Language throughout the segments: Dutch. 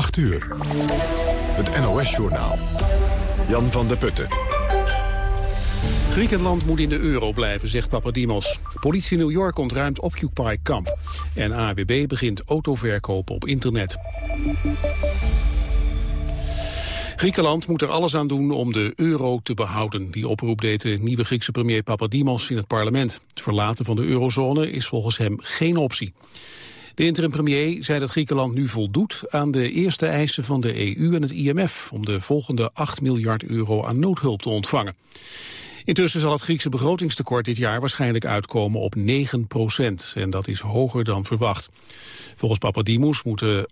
8 uur. Het NOS-journaal. Jan van der Putten. Griekenland moet in de euro blijven, zegt Papadimos. Politie New York ontruimt Occupy-kamp. En AWB begint autoverkopen op internet. Griekenland moet er alles aan doen om de euro te behouden. Die oproep deed de nieuwe Griekse premier Papadimos in het parlement. Het verlaten van de eurozone is volgens hem geen optie. De interim-premier zei dat Griekenland nu voldoet aan de eerste eisen van de EU en het IMF... om de volgende 8 miljard euro aan noodhulp te ontvangen. Intussen zal het Griekse begrotingstekort dit jaar waarschijnlijk uitkomen op 9 procent. En dat is hoger dan verwacht. Volgens Papadimous moeten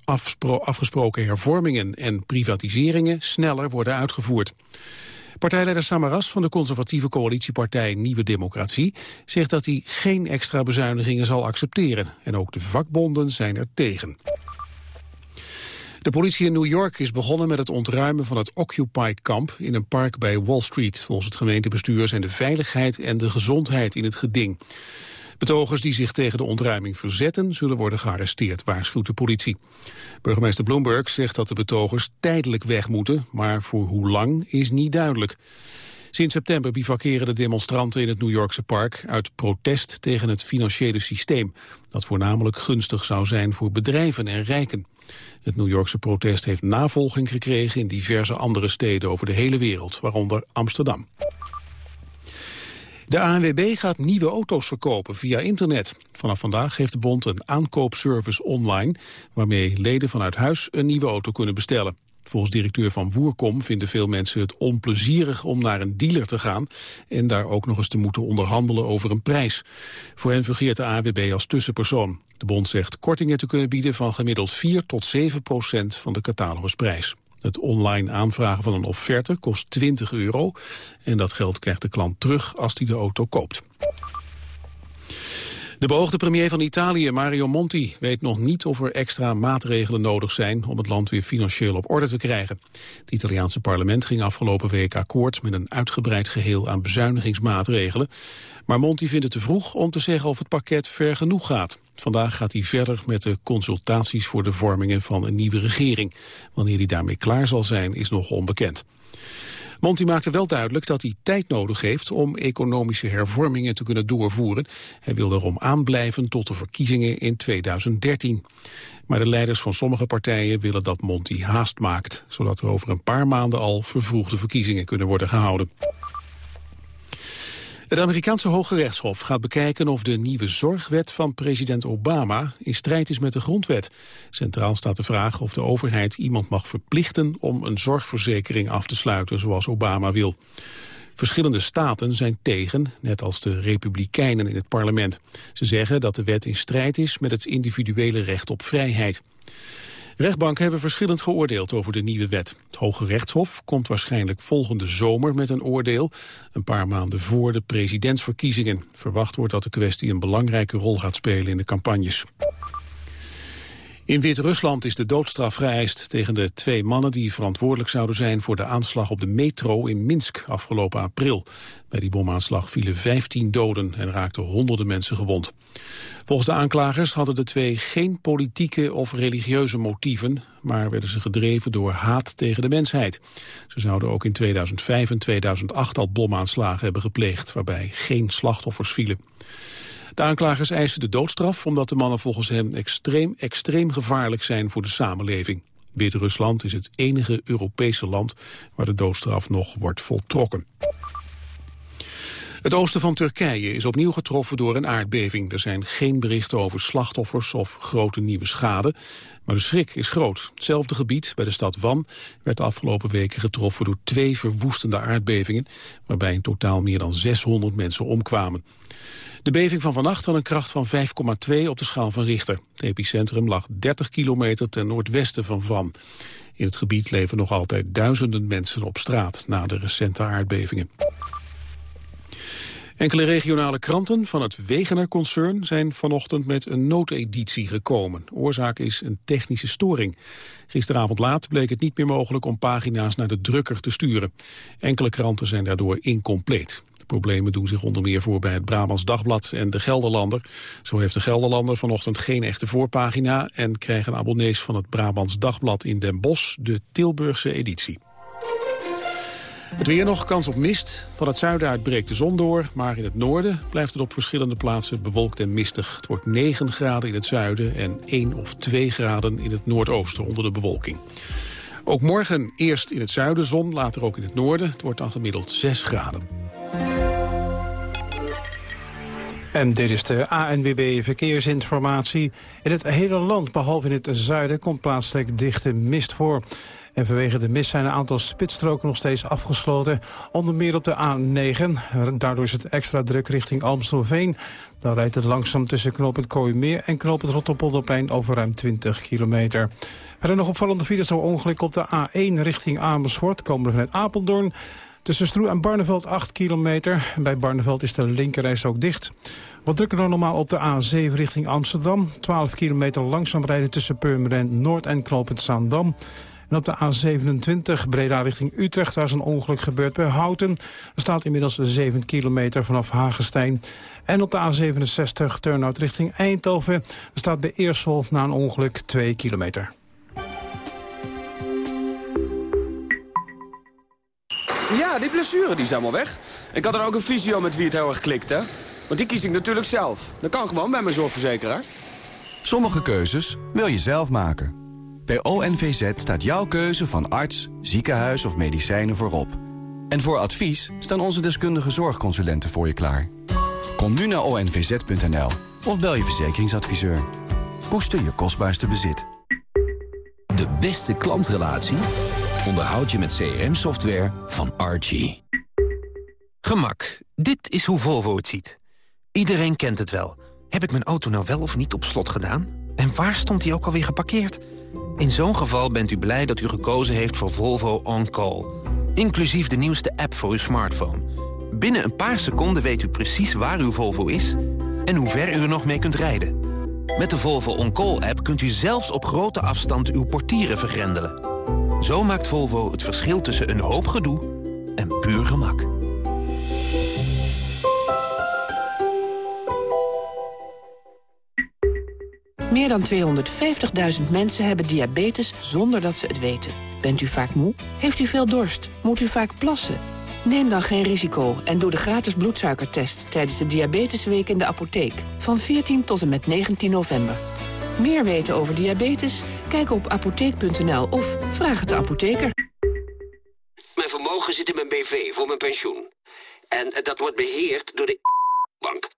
afgesproken hervormingen en privatiseringen sneller worden uitgevoerd. Partijleider Samaras van de conservatieve coalitiepartij Nieuwe Democratie zegt dat hij geen extra bezuinigingen zal accepteren. En ook de vakbonden zijn er tegen. De politie in New York is begonnen met het ontruimen van het Occupy-kamp in een park bij Wall Street. Volgens het gemeentebestuur zijn de veiligheid en de gezondheid in het geding. Betogers die zich tegen de ontruiming verzetten zullen worden gearresteerd, waarschuwt de politie. Burgemeester Bloomberg zegt dat de betogers tijdelijk weg moeten, maar voor hoe lang is niet duidelijk. Sinds september bivakeren de demonstranten in het New Yorkse park uit protest tegen het financiële systeem, dat voornamelijk gunstig zou zijn voor bedrijven en rijken. Het New Yorkse protest heeft navolging gekregen in diverse andere steden over de hele wereld, waaronder Amsterdam. De ANWB gaat nieuwe auto's verkopen via internet. Vanaf vandaag heeft de bond een aankoopservice online... waarmee leden vanuit huis een nieuwe auto kunnen bestellen. Volgens directeur van Voerkom vinden veel mensen het onplezierig om naar een dealer te gaan en daar ook nog eens te moeten onderhandelen over een prijs. Voor hen fungeert de AWB als tussenpersoon. De bond zegt kortingen te kunnen bieden van gemiddeld 4 tot 7 procent van de catalogusprijs. Het online aanvragen van een offerte kost 20 euro en dat geld krijgt de klant terug als hij de auto koopt. De beoogde premier van Italië, Mario Monti, weet nog niet of er extra maatregelen nodig zijn om het land weer financieel op orde te krijgen. Het Italiaanse parlement ging afgelopen week akkoord met een uitgebreid geheel aan bezuinigingsmaatregelen. Maar Monti vindt het te vroeg om te zeggen of het pakket ver genoeg gaat. Vandaag gaat hij verder met de consultaties voor de vormingen van een nieuwe regering. Wanneer hij daarmee klaar zal zijn is nog onbekend. Monti maakte wel duidelijk dat hij tijd nodig heeft om economische hervormingen te kunnen doorvoeren. Hij wil daarom aanblijven tot de verkiezingen in 2013. Maar de leiders van sommige partijen willen dat Monti haast maakt, zodat er over een paar maanden al vervroegde verkiezingen kunnen worden gehouden. Het Amerikaanse Hoge Rechtshof gaat bekijken of de nieuwe zorgwet van president Obama in strijd is met de grondwet. Centraal staat de vraag of de overheid iemand mag verplichten om een zorgverzekering af te sluiten zoals Obama wil. Verschillende staten zijn tegen, net als de republikeinen in het parlement. Ze zeggen dat de wet in strijd is met het individuele recht op vrijheid. Rechtbanken hebben verschillend geoordeeld over de nieuwe wet. Het Hoge Rechtshof komt waarschijnlijk volgende zomer met een oordeel, een paar maanden voor de presidentsverkiezingen. Verwacht wordt dat de kwestie een belangrijke rol gaat spelen in de campagnes. In Wit-Rusland is de doodstraf geëist tegen de twee mannen die verantwoordelijk zouden zijn voor de aanslag op de metro in Minsk afgelopen april. Bij die bomaanslag vielen 15 doden en raakten honderden mensen gewond. Volgens de aanklagers hadden de twee geen politieke of religieuze motieven, maar werden ze gedreven door haat tegen de mensheid. Ze zouden ook in 2005 en 2008 al bomaanslagen hebben gepleegd, waarbij geen slachtoffers vielen. De aanklagers eisen de doodstraf omdat de mannen volgens hen extreem, extreem gevaarlijk zijn voor de samenleving. Wit-Rusland is het enige Europese land waar de doodstraf nog wordt voltrokken. Het oosten van Turkije is opnieuw getroffen door een aardbeving. Er zijn geen berichten over slachtoffers of grote nieuwe schade. Maar de schrik is groot. Hetzelfde gebied, bij de stad Van, werd de afgelopen weken getroffen door twee verwoestende aardbevingen, waarbij in totaal meer dan 600 mensen omkwamen. De beving van vannacht had een kracht van 5,2 op de schaal van Richter. Het epicentrum lag 30 kilometer ten noordwesten van Van. In het gebied leven nog altijd duizenden mensen op straat na de recente aardbevingen. Enkele regionale kranten van het Wegener-concern zijn vanochtend met een noodeditie gekomen. Oorzaak is een technische storing. Gisteravond laat bleek het niet meer mogelijk om pagina's naar de drukker te sturen. Enkele kranten zijn daardoor incompleet Problemen doen zich onder meer voor bij het Brabants Dagblad en de Gelderlander. Zo heeft de Gelderlander vanochtend geen echte voorpagina... en krijgen abonnees van het Brabants Dagblad in Den Bosch de Tilburgse editie. Het weer nog, kans op mist. Van het zuiden uit breekt de zon door, maar in het noorden blijft het op verschillende plaatsen bewolkt en mistig. Het wordt 9 graden in het zuiden en 1 of 2 graden in het noordoosten onder de bewolking. Ook morgen eerst in het zuiden zon, later ook in het noorden. Het wordt dan gemiddeld 6 graden. En dit is de ANWB Verkeersinformatie. In het hele land, behalve in het zuiden, komt plaatselijk dichte mist voor. En vanwege de mist zijn een aantal spitsstroken nog steeds afgesloten. Onder meer op de A9. Daardoor is het extra druk richting Almstelveen. Dan rijdt het langzaam tussen knooppunt Kooimeer en knooppunt Rotterpolderplein over ruim 20 kilometer. Er nog opvallende files door ongeluk op de A1 richting Amersfoort. Komen we vanuit Apeldoorn. Tussen Stroe en Barneveld 8 kilometer. Bij Barneveld is de linkerreis ook dicht. Wat drukker dan normaal op de A7 richting Amsterdam. 12 kilometer langzaam rijden tussen Purmerend Noord en Knoopend Zaandam. En op de A27 Breda richting Utrecht, daar is een ongeluk gebeurd bij Houten. Er staat inmiddels 7 kilometer vanaf Hagestein. En op de A67 Turnhout richting Eindhoven. Er staat bij Eerswolf na een ongeluk 2 kilometer. Ja, die blessure die is helemaal weg. Ik had er ook een visio met wie het heel erg klikt, hè? Want die kies ik natuurlijk zelf. Dat kan gewoon bij mijn zorgverzekeraar. Sommige keuzes wil je zelf maken. Bij ONVZ staat jouw keuze van arts, ziekenhuis of medicijnen voorop. En voor advies staan onze deskundige zorgconsulenten voor je klaar. Kom nu naar onvz.nl of bel je verzekeringsadviseur. Koester je kostbaarste bezit. De beste klantrelatie onderhoud je met CRM-software van Archie. Gemak. Dit is hoe Volvo het ziet. Iedereen kent het wel. Heb ik mijn auto nou wel of niet op slot gedaan? En waar stond hij ook alweer geparkeerd? In zo'n geval bent u blij dat u gekozen heeft voor Volvo On Call. Inclusief de nieuwste app voor uw smartphone. Binnen een paar seconden weet u precies waar uw Volvo is... en hoe ver u er nog mee kunt rijden. Met de Volvo On Call app kunt u zelfs op grote afstand uw portieren vergrendelen. Zo maakt Volvo het verschil tussen een hoop gedoe en puur gemak. Meer dan 250.000 mensen hebben diabetes zonder dat ze het weten. Bent u vaak moe? Heeft u veel dorst? Moet u vaak plassen? Neem dan geen risico en doe de gratis bloedsuikertest... tijdens de Diabetesweek in de apotheek. Van 14 tot en met 19 november. Meer weten over diabetes? Kijk op apotheek.nl of vraag het de apotheker. Mijn vermogen zit in mijn BV voor mijn pensioen. En dat wordt beheerd door de bank.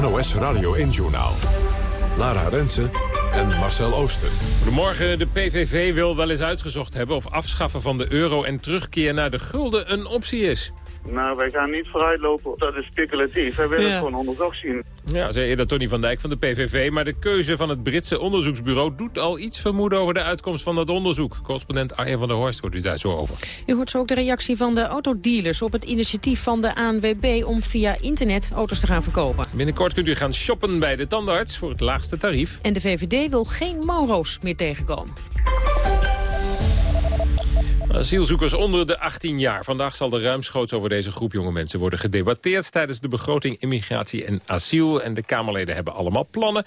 NOS Radio 1-journaal. Lara Rensen en Marcel Ooster. Goedemorgen. De PVV wil wel eens uitgezocht hebben... of afschaffen van de euro en terugkeer naar de gulden een optie is. Nou, wij gaan niet vooruitlopen. Dat is speculatief. Wij willen het gewoon onderzocht zien. Ja, zei eerder Tony van Dijk van de PVV. Maar de keuze van het Britse onderzoeksbureau doet al iets vermoeden over de uitkomst van dat onderzoek. Correspondent Arjen van der Horst hoort u daar zo over. U hoort zo ook de reactie van de autodealers op het initiatief van de ANWB om via internet auto's te gaan verkopen. Binnenkort kunt u gaan shoppen bij de tandarts voor het laagste tarief. En de VVD wil geen Mauro's meer tegenkomen. Asielzoekers onder de 18 jaar. Vandaag zal er ruimschoots over deze groep jonge mensen worden gedebatteerd... tijdens de begroting immigratie en asiel. En de Kamerleden hebben allemaal plannen.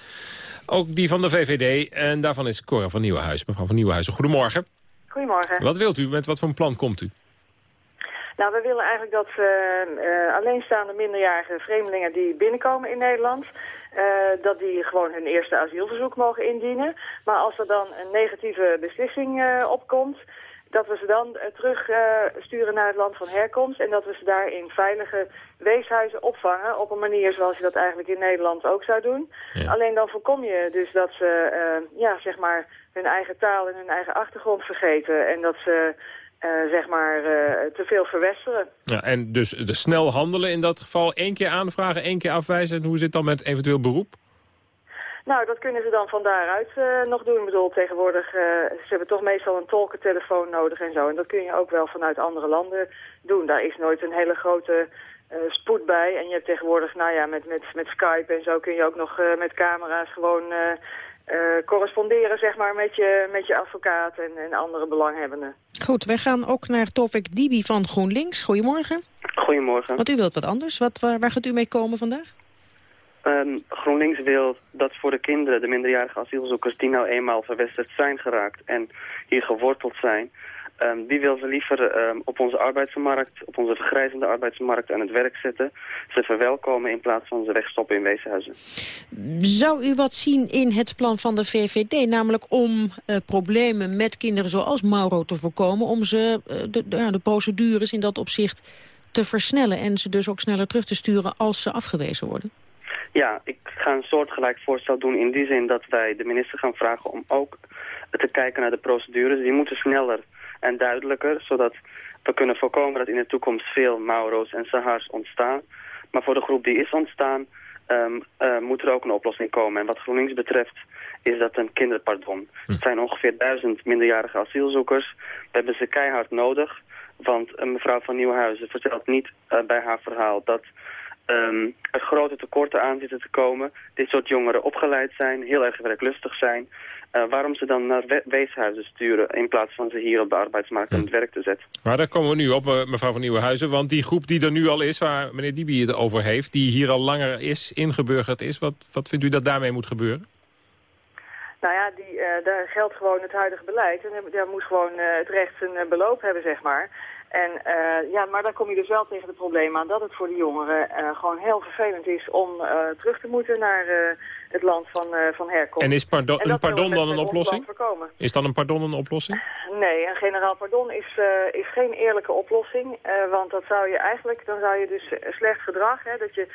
Ook die van de VVD. En daarvan is Cora van Nieuwenhuizen. Mevrouw van Nieuwenhuizen, goedemorgen. Goedemorgen. Wat wilt u? Met wat voor een plan komt u? Nou, we willen eigenlijk dat uh, alleenstaande minderjarige vreemdelingen die binnenkomen in Nederland... Uh, dat die gewoon hun eerste asielverzoek mogen indienen. Maar als er dan een negatieve beslissing opkomt dat we ze dan uh, terug uh, sturen naar het land van herkomst... en dat we ze daar in veilige weeshuizen opvangen... op een manier zoals je dat eigenlijk in Nederland ook zou doen. Ja. Alleen dan voorkom je dus dat ze uh, ja, zeg maar hun eigen taal en hun eigen achtergrond vergeten... en dat ze zeg maar te veel verwesteren. Ja, en dus de snel handelen in dat geval. één keer aanvragen, één keer afwijzen. En hoe zit het dan met eventueel beroep? Nou, dat kunnen ze dan van daaruit uh, nog doen. Ik bedoel, tegenwoordig, uh, ze hebben toch meestal een tolkentelefoon nodig en zo. En dat kun je ook wel vanuit andere landen doen. Daar is nooit een hele grote uh, spoed bij. En je hebt tegenwoordig, nou ja, met, met, met Skype en zo kun je ook nog met camera's gewoon corresponderen, zeg maar, met je, met je advocaat en, en andere belanghebbenden. Goed, wij gaan ook naar Tovik Dibi van GroenLinks. Goedemorgen. Goedemorgen. Want u wilt wat anders. Wat, waar, waar gaat u mee komen vandaag? Um, GroenLinks wil dat voor de kinderen, de minderjarige asielzoekers... die nou eenmaal verwesterd zijn geraakt en hier geworteld zijn... Um, die wil ze liever um, op onze arbeidsmarkt, op onze vergrijzende arbeidsmarkt aan het werk zetten. Ze verwelkomen in plaats van ze wegstoppen in weeshuizen. Zou u wat zien in het plan van de VVD, namelijk om uh, problemen met kinderen zoals Mauro te voorkomen, om ze de, de procedures in dat opzicht te versnellen en ze dus ook sneller terug te sturen als ze afgewezen worden? Ja, ik ga een soortgelijk voorstel doen in die zin dat wij de minister gaan vragen om ook te kijken naar de procedures. Die moeten sneller en duidelijker, zodat we kunnen voorkomen dat in de toekomst veel Mauro's en Sahars ontstaan. Maar voor de groep die is ontstaan, um, uh, moet er ook een oplossing komen. En wat GroenLinks betreft is dat een kinderpardon. Hm. Het zijn ongeveer duizend minderjarige asielzoekers. We hebben ze keihard nodig. Want mevrouw van Nieuwhuizen vertelt niet uh, bij haar verhaal dat um, er grote tekorten aan zitten te komen. Dit soort jongeren opgeleid zijn, heel erg werklustig zijn. Uh, waarom ze dan naar we weeshuizen sturen in plaats van ze hier op de arbeidsmarkt aan het werk te zetten. Maar daar komen we nu op, uh, mevrouw van Nieuwenhuizen. Want die groep die er nu al is, waar meneer Dibi het over heeft... die hier al langer is, ingeburgerd is... wat, wat vindt u dat daarmee moet gebeuren? Nou ja, die, uh, daar geldt gewoon het huidige beleid. En daar moet gewoon het recht zijn beloop hebben, zeg maar. En uh, ja, maar dan kom je dus wel tegen het probleem aan dat het voor de jongeren uh, gewoon heel vervelend is om uh, terug te moeten naar het land van, van herkomst. En is pardon, en een pardon dan een oplossing? Is dan een pardon een oplossing? Nee, een generaal pardon is, is geen eerlijke oplossing. want dat zou je eigenlijk, dan zou je dus slecht gedrag, hè, dat je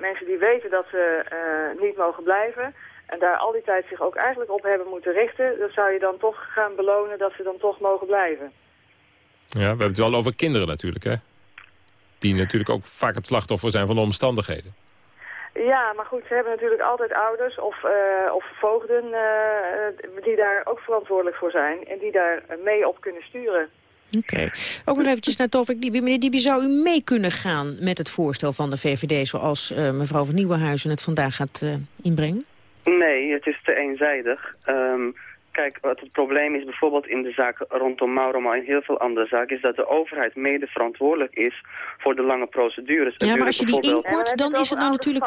mensen die weten dat ze niet mogen blijven... En daar al die tijd zich ook eigenlijk op hebben moeten richten... dan zou je dan toch gaan belonen dat ze dan toch mogen blijven. Ja, we hebben het wel over kinderen natuurlijk, hè? Die natuurlijk ook vaak het slachtoffer zijn van de omstandigheden. Ja, maar goed, ze hebben natuurlijk altijd ouders of, uh, of voogden uh, die daar ook verantwoordelijk voor zijn. En die daar mee op kunnen sturen. Oké. Okay. Ook nog eventjes naar Tovik Dibi. Meneer Dibi, zou u mee kunnen gaan met het voorstel van de VVD... zoals uh, mevrouw van Nieuwenhuizen het vandaag gaat inbrengen? Nee, het is te eenzijdig. Um, Kijk, wat het probleem is bijvoorbeeld in de zaak rondom Mauro, maar in heel veel andere zaken, is dat de overheid mede verantwoordelijk is voor de lange procedures. Ja, maar als je die inkort, dan is het nou natuurlijk...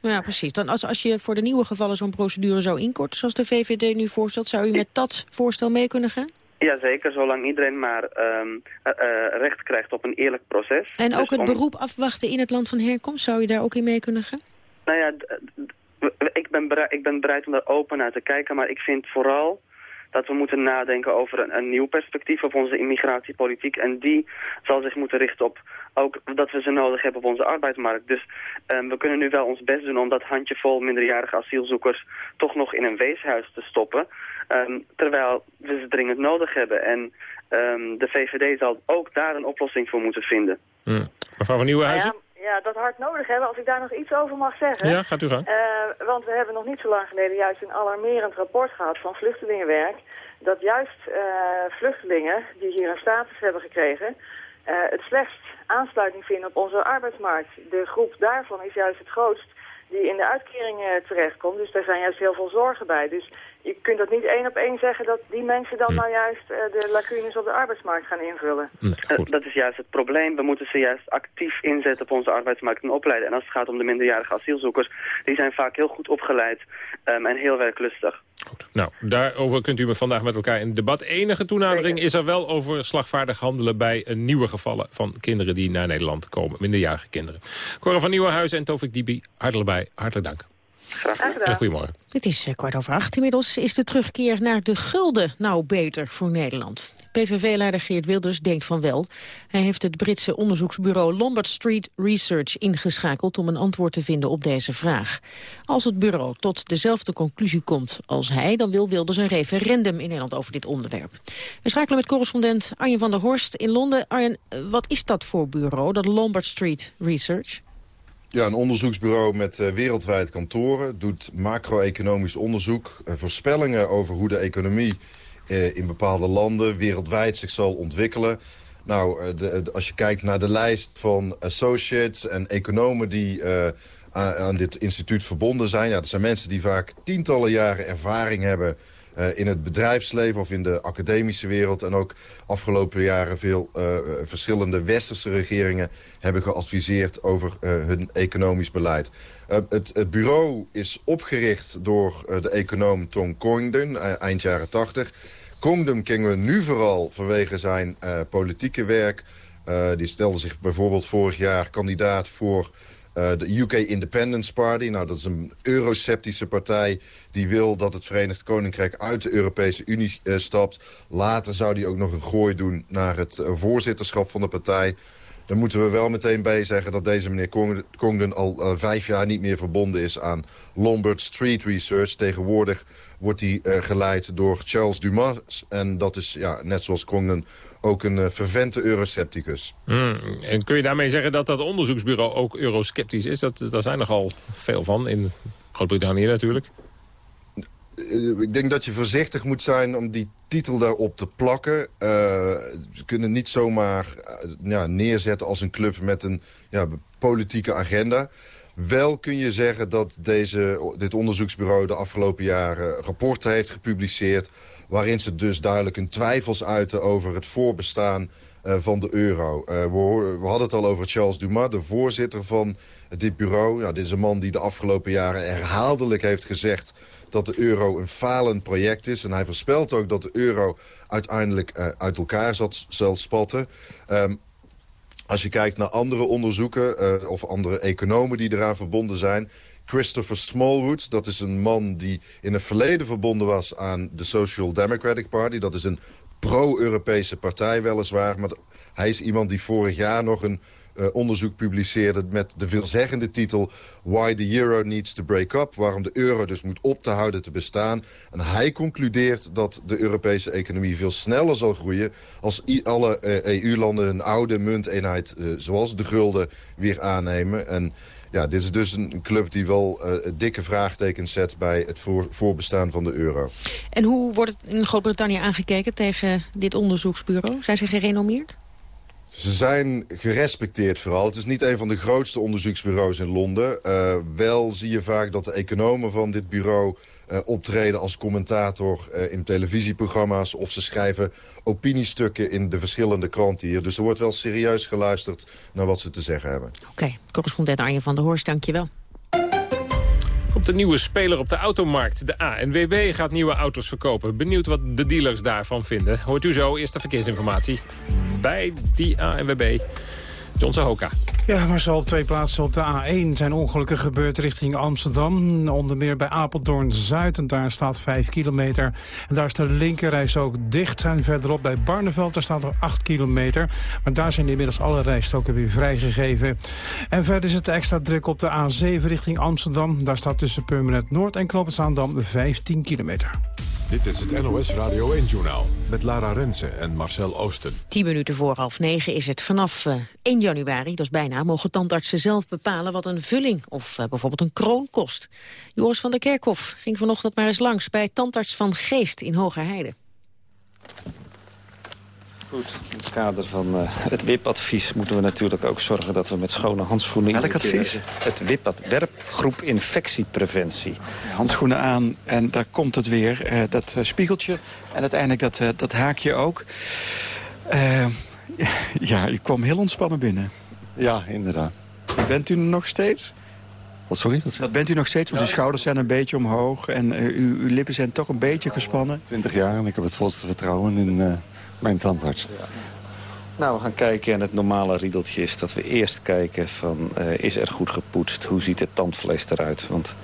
Ja, precies. Dan als, als je voor de nieuwe gevallen zo'n procedure zou inkorten, zoals de VVD nu voorstelt, zou u met dat voorstel mee kunnen gaan? Jazeker, zolang iedereen maar um, uh, recht krijgt op een eerlijk proces. En ook dus het beroep afwachten in het land van herkomst, zou je daar ook in mee kunnen gaan? Nou ja, ik ben, bereid, ik ben bereid om daar open naar te kijken, maar ik vind vooral dat we moeten nadenken over een, een, nieuw perspectief op onze immigratiepolitiek. En die zal zich moeten richten op ook dat we ze nodig hebben op onze arbeidsmarkt. Dus um, we kunnen nu wel ons best doen om dat handjevol minderjarige asielzoekers toch nog in een weeshuis te stoppen. Um, terwijl we ze dringend nodig hebben. En um, de VVD zal ook daar een oplossing voor moeten vinden. Hmm. Mevrouw van Nieuwenhuizen? Ja, dat hard nodig hebben. Als ik daar nog iets over mag zeggen. Ja, gaat u gaan. Uh, want we hebben nog niet zo lang geleden juist een alarmerend rapport gehad van Vluchtelingenwerk. Dat juist uh, vluchtelingen die hier een status hebben gekregen... Uh, het slechtst aansluiting vinden op onze arbeidsmarkt. De groep daarvan is juist het grootst die in de uitkeringen terechtkomt. Dus daar zijn juist heel veel zorgen bij. Dus je kunt dat niet één op één zeggen dat die mensen dan hm. nou juist uh, de lacunes op de arbeidsmarkt gaan invullen. Uh, dat is juist het probleem. We moeten ze juist actief inzetten op onze arbeidsmarkt en opleiden. En als het gaat om de minderjarige asielzoekers, die zijn vaak heel goed opgeleid um, en heel werklustig. Goed. Nou, daarover kunt u vandaag met elkaar in debat. Enige toenadering is er wel over slagvaardig handelen bij een nieuwe gevallen van kinderen die naar Nederland komen. Minderjarige kinderen. Cora van Nieuwenhuizen en Tovik Dibi, hartelijk bij. Hartelijk dank. Graag gedaan. Goedemorgen. Het is eh, kwart over acht. Inmiddels is de terugkeer naar de gulden nou beter voor Nederland. PVV-leider Geert Wilders denkt van wel. Hij heeft het Britse onderzoeksbureau Lombard Street Research ingeschakeld... om een antwoord te vinden op deze vraag. Als het bureau tot dezelfde conclusie komt als hij... dan wil Wilders een referendum in Nederland over dit onderwerp. We schakelen met correspondent Arjen van der Horst in Londen. Arjen, eh, wat is dat voor bureau, dat Lombard Street Research? Ja, een onderzoeksbureau met uh, wereldwijd kantoren. Doet macro-economisch onderzoek. Uh, voorspellingen over hoe de economie uh, in bepaalde landen wereldwijd zich zal ontwikkelen. Nou, de, als je kijkt naar de lijst van associates en economen die aan dit instituut verbonden zijn. Ja, dat zijn mensen die vaak tientallen jaren ervaring hebben uh, in het bedrijfsleven of in de academische wereld... en ook afgelopen jaren veel uh, verschillende westerse regeringen... hebben geadviseerd over hun economisch beleid. Het, het, bureau is opgericht door de econoom Tom Congdon, eind jaren 80. Congdon kennen we nu vooral vanwege zijn politieke werk. die stelde zich bijvoorbeeld vorig jaar kandidaat voor de UK Independence Party, nou, dat is een euroceptische partij... die wil dat het Verenigd Koninkrijk uit de Europese Unie uh, stapt. Later zou die ook nog een gooi doen naar het uh, voorzitterschap van de partij. Dan moeten we wel meteen bij zeggen dat deze meneer Congdon al vijf jaar niet meer verbonden is aan Lombard Street Research. Tegenwoordig wordt die geleid door Charles Dumas. En dat is, ja, net zoals Congdon, ook een uh, fervente eurocepticus. Mm, en kun je daarmee zeggen dat dat onderzoeksbureau ook eurosceptisch is? Dat, daar zijn nogal veel van, in Groot-Brittannië natuurlijk. Uh, ik denk dat je voorzichtig moet zijn om die titel daarop te plakken. Uh, we kunnen niet zomaar ja, neerzetten als een club met een ja, politieke agenda. Wel kun je zeggen dat deze, dit onderzoeksbureau de afgelopen jaren rapporten heeft gepubliceerd... waarin ze dus duidelijk hun twijfels uiten over het voorbestaan uh, van de euro. Uh, we, hadden het al over Charles Dumas, de voorzitter van dit bureau. Nou, dit is een man die de afgelopen jaren herhaaldelijk heeft gezegd dat de euro een falend project is. En hij voorspelt ook dat de euro uiteindelijk uh, uit elkaar zal spatten. Um, als je kijkt naar andere onderzoeken uh, of andere economen die eraan verbonden zijn... Christopher Smallwood, dat is een man die in het verleden verbonden was aan de Social Democratic Party. Dat is een pro-Europese partij weliswaar, maar hij is iemand die vorig jaar nog een uh, onderzoek publiceerde met de veelzeggende titel... Why the Euro Needs to Break Up. Waarom de euro dus moet op te houden te bestaan. En hij concludeert dat de Europese economie veel sneller zal groeien... als alle uh, EU-landen hun oude munteenheid, uh, zoals de gulden, weer aannemen. En ja, dit is dus een club die wel dikke vraagtekens zet... bij het voor, voorbestaan van de euro. En hoe wordt het in Groot-Brittannië aangekeken tegen dit onderzoeksbureau? Zijn ze gerenommeerd? Ze zijn gerespecteerd vooral. Het is niet een van de grootste onderzoeksbureaus in Londen. Uh, wel zie je vaak dat de economen van dit bureau uh, optreden als commentator uh, in televisieprogramma's... of ze schrijven opiniestukken in de verschillende kranten hier. Dus er wordt wel serieus geluisterd naar wat ze te zeggen hebben. Oké, correspondent Arjen van der Horst, dank je wel. Een nieuwe speler op de automarkt. De ANWB gaat nieuwe auto's verkopen. Benieuwd wat de dealers daarvan vinden. Hoort u zo eerste verkeersinformatie bij die ANWB. John Sahoka. Ja, maar zo op twee plaatsen op de A1 zijn ongelukken gebeurd richting Amsterdam. Onder meer bij Apeldoorn-Zuid, en daar staat 5 kilometer. En daar is de linkerreis ook dicht. En verderop bij Barneveld, daar staat er 8 kilometer. Maar daar zijn inmiddels alle rijstroken weer vrijgegeven. En verder is het extra druk op de A7 richting Amsterdam. Daar staat tussen Permanent Noord en Kloppensaandam 15 kilometer. Dit is het NOS Radio 1-journaal met Lara Rensen en Marcel Oosten. 10 minuten voor half negen is het vanaf uh, 1 januari, dat is bijna, mogen tandartsen zelf bepalen wat een vulling of uh, bijvoorbeeld een kroon kost. Joris van der Kerkhof ging vanochtend maar eens langs bij tandarts van Geest in Hogerheide. Goed, in het kader van uh, het WIP-advies moeten we natuurlijk ook zorgen dat we met schone handschoenen... Welk advies? Het WIP, werkgroep infectiepreventie. Handschoenen aan en daar komt het weer, uh, dat uh, spiegeltje en uiteindelijk dat, dat haakje ook. ja, u kwam heel ontspannen binnen. Ja, inderdaad. Bent u nog steeds? Wat, sorry? Wat dat bent u nog steeds, want uw schouders zijn een beetje omhoog... en uw, uw, lippen zijn toch een beetje gespannen. Twintig jaar en ik heb het volste vertrouwen in mijn tandarts. Nou, we gaan kijken en het normale riedeltje is dat we eerst kijken van... Uh, is er goed gepoetst? Hoe ziet het tandvlees eruit? Want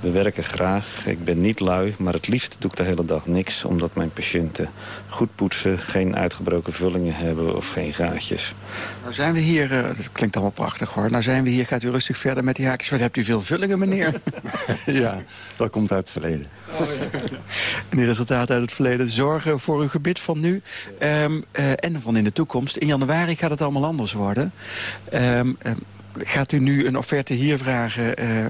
we werken graag. Ik ben niet lui, maar het liefst doe ik de hele dag niks... omdat mijn patiënten goed poetsen, geen uitgebroken vullingen hebben of geen gaatjes. Nou zijn we hier, uh, dat klinkt allemaal prachtig hoor... nou zijn we hier, gaat u rustig verder met die haakjes. Wat hebt u veel vullingen, meneer? ja, dat komt uit het verleden. Oh, ja. En die resultaten uit het verleden zorgen voor uw gebit van nu um, uh, en van in de toekomst. In januari gaat het allemaal anders worden. Um, um, gaat u nu een offerte hier vragen uh,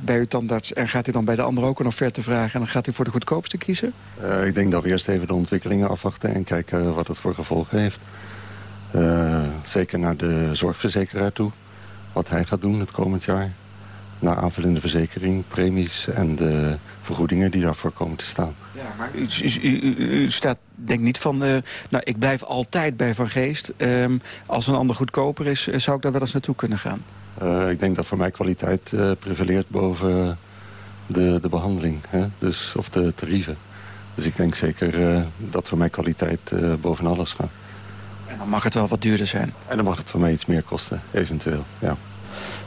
bij uw tandarts... en gaat u dan bij de ander ook een offerte vragen... en dan gaat u voor de goedkoopste kiezen? Uh, ik denk dat we eerst even de ontwikkelingen afwachten... en kijken wat het voor gevolgen heeft. Uh, zeker naar de zorgverzekeraar toe. Wat hij gaat doen het komend jaar. Naar aanvullende verzekering, premies en de vergoedingen die daarvoor komen te staan. Ja, maar u, u, u, u staat denk niet van... Uh, nou, ik blijf altijd bij Van Geest. Um, als een ander goedkoper is, zou ik daar wel eens naartoe kunnen gaan? Uh, ik denk dat voor mij kwaliteit uh, prevaleert boven de, de behandeling. Hè? Dus, of de tarieven. Dus ik denk zeker dat voor mij kwaliteit boven alles gaat. Dan mag het wel wat duurder zijn? En dan mag het voor mij iets meer kosten, eventueel, ja.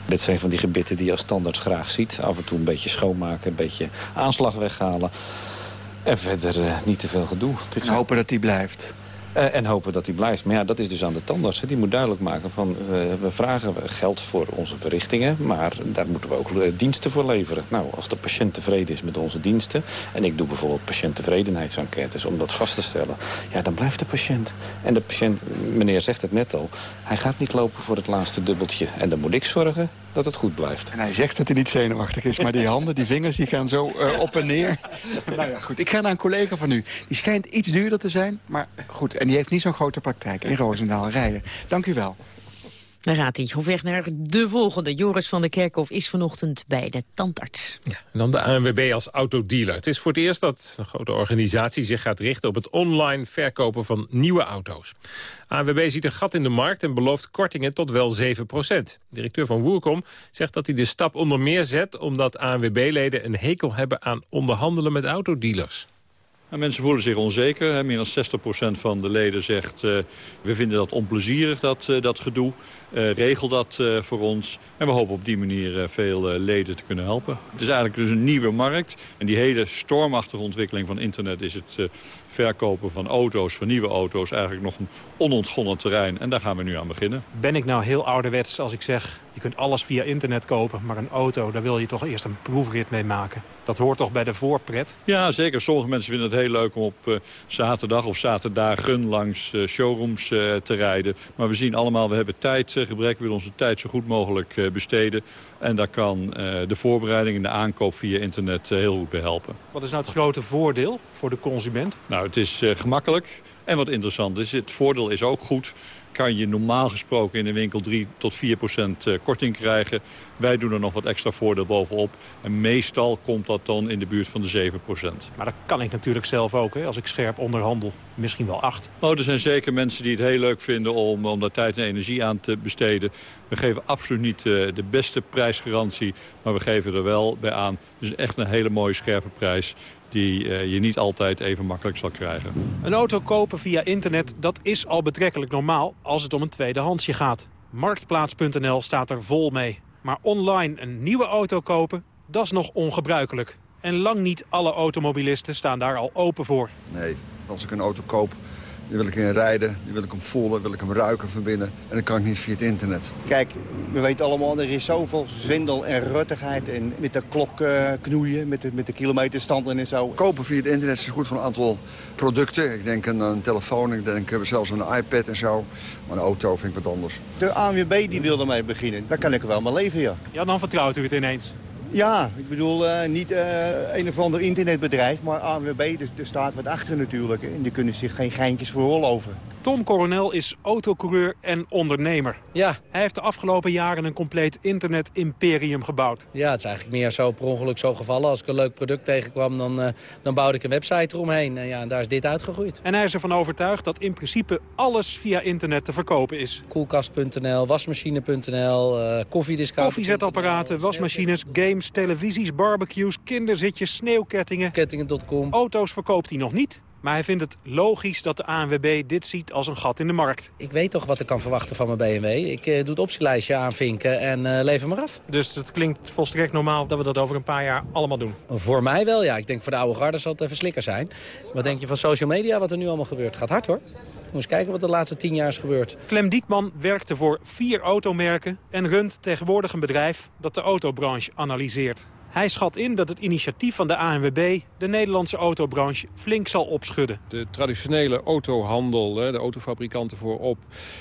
Dit zijn van die gebitten die je als standaard graag ziet. Af en toe een beetje schoonmaken, een beetje aanslag weghalen. En verder uh, niet te veel gedoe. Dit en hopen dat die blijft. Uh, en hopen dat die blijft. Maar ja, dat is dus aan de tandarts. Die moet duidelijk maken van, uh, we vragen geld voor onze verrichtingen... maar daar moeten we ook diensten voor leveren. Nou, als de patiënt tevreden is met onze diensten... en ik doe bijvoorbeeld patiënttevredenheidsenquêtes om dat vast te stellen... ja, dan blijft de patiënt. En de patiënt, meneer zegt het net al... hij gaat niet lopen voor het laatste dubbeltje. En dan moet ik zorgen dat het goed blijft. En hij zegt dat hij niet zenuwachtig is, maar die handen, die vingers, die gaan zo uh, op en neer. nou ja, goed. Ik ga naar een collega van u. Die schijnt iets duurder te zijn, maar goed. En die heeft niet zo'n grote praktijk in Roosendaal rijden. Dank u wel. Daar gaat hij. Op weg naar de volgende. Joris van der Kerkhof is vanochtend bij de tandarts. Ja, en dan de ANWB als autodealer. Het is voor het eerst dat een grote organisatie zich gaat richten... op het online verkopen van nieuwe auto's. ANWB ziet een gat in de markt en belooft kortingen tot wel 7% Directeur van Woerkom zegt dat hij de stap onder meer zet... omdat ANWB-leden een hekel hebben aan onderhandelen met autodealers. En mensen voelen zich onzeker. Meer dan 60% van de leden zegt... Uh, we vinden dat onplezierig, dat, uh, dat gedoe. Uh, regel dat voor ons. En we hopen op die manier veel leden te kunnen helpen. Het is eigenlijk dus een nieuwe markt. En die hele stormachtige ontwikkeling van internet... is het verkopen van auto's, van nieuwe auto's... eigenlijk nog een onontgonnen terrein. En daar gaan we nu aan beginnen. Ben ik nou heel ouderwets als ik zeg... je kunt alles via internet kopen, maar een auto... daar wil je toch eerst een proefrit mee maken. Dat hoort toch bij de voorpret? Ja, zeker. Sommige mensen vinden het heel leuk om op uh, zaterdag of zaterdagen langs uh, showrooms uh, te rijden. Maar we zien allemaal, we hebben tijdgebrek. We willen onze tijd zo goed mogelijk besteden. En daar kan de voorbereiding en de aankoop via internet heel goed bij helpen. Wat is nou het grote voordeel voor de consument? Nou, het is gemakkelijk. En wat interessant is, het voordeel is ook goed kan je normaal gesproken in de winkel 3 tot 4 procent korting krijgen. Wij doen er nog wat extra voordeel bovenop. En meestal komt dat dan in de buurt van de 7 procent. Maar dat kan ik natuurlijk zelf ook, hè, als ik scherp onderhandel. Misschien wel 8. Oh, er zijn zeker mensen die het heel leuk vinden om, om daar tijd en energie aan te besteden. We geven absoluut niet uh, de beste prijsgarantie, maar we geven er wel bij aan. Dus echt een hele mooie scherpe prijs die uh, je niet altijd even makkelijk zal krijgen. Een auto kopen via internet, dat is al betrekkelijk normaal als het om een tweedehandsje gaat. Marktplaats.nl staat er vol mee. Maar online een nieuwe auto kopen, dat is nog ongebruikelijk. En lang niet alle automobilisten staan daar al open voor. Nee, als ik een auto koop, die wil ik in rijden, die wil ik hem voelen, wil ik hem ruiken van binnen. En dat kan ik niet via het internet. Kijk, we weten allemaal, er is zoveel zwindel en ruttigheid. En met de klok uh, knoeien, met de, met de kilometerstanden en zo. Kopen via het internet is goed voor een aantal producten. Ik denk aan een telefoon, ik denk zelfs aan een iPad en zo. Maar een auto vind ik wat anders. De ANWB die wil ermee beginnen. Daar kan ik wel maar leven, ja. Ja, dan vertrouwt u het ineens. Ja, ik bedoel uh, niet uh, een of ander internetbedrijf, maar ANWB, er, er staat wat achter natuurlijk. En die kunnen zich geen geintjes veroorloven. Tom Coronel is autocoureur en ondernemer. Ja. Hij heeft de afgelopen jaren een compleet internet-imperium gebouwd. Ja, het is eigenlijk meer zo per ongeluk zo gevallen. Als ik een leuk product tegenkwam, dan, uh, dan bouwde ik een website eromheen. En, ja, en daar is dit uitgegroeid. En hij is ervan overtuigd dat in principe alles via internet te verkopen is. Koelkast.nl, wasmachine.nl, uh, koffiediscount. Koffiezetapparaten, wasmachines, games, televisies, barbecues, kinderzitjes, sneeuwkettingen. Kettingen.com. Auto's verkoopt hij nog niet. Maar hij vindt het logisch dat de ANWB dit ziet als een gat in de markt. Ik weet toch wat ik kan verwachten van mijn BMW. Ik uh, doe het optielijstje aanvinken en uh, lever maar af. Dus het klinkt volstrekt normaal dat we dat over een paar jaar allemaal doen? Voor mij wel, ja. Ik denk voor de oude garde zal het even slikker zijn. Wat denk je van social media, wat er nu allemaal gebeurt? Gaat hard hoor. Moet eens kijken wat de laatste tien jaar is gebeurd. Clem Diekman werkte voor vier automerken en runt tegenwoordig een bedrijf dat de autobranche analyseert. Hij schat in dat het initiatief van de ANWB de Nederlandse autobranche flink zal opschudden. De traditionele autohandel, de autofabrikanten voorop,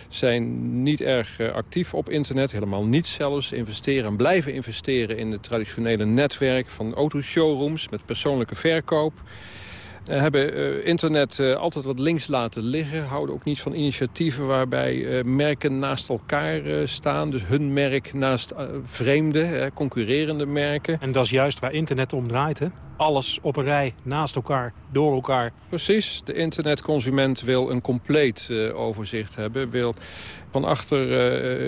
zijn niet erg eh, actief op internet. Helemaal niet zelfs. Investeren en blijven investeren in het traditionele netwerk van autoshowrooms met persoonlijke verkoop. Uh, hebben uh, internet uh, altijd wat links laten liggen. Houden ook niet van initiatieven waarbij merken naast elkaar staan. Dus hun merk naast vreemde, concurrerende merken. En dat is juist waar internet om draait, hè? Alles op een rij, naast elkaar, door elkaar. Precies. De internetconsument wil een compleet overzicht hebben. Wil van achter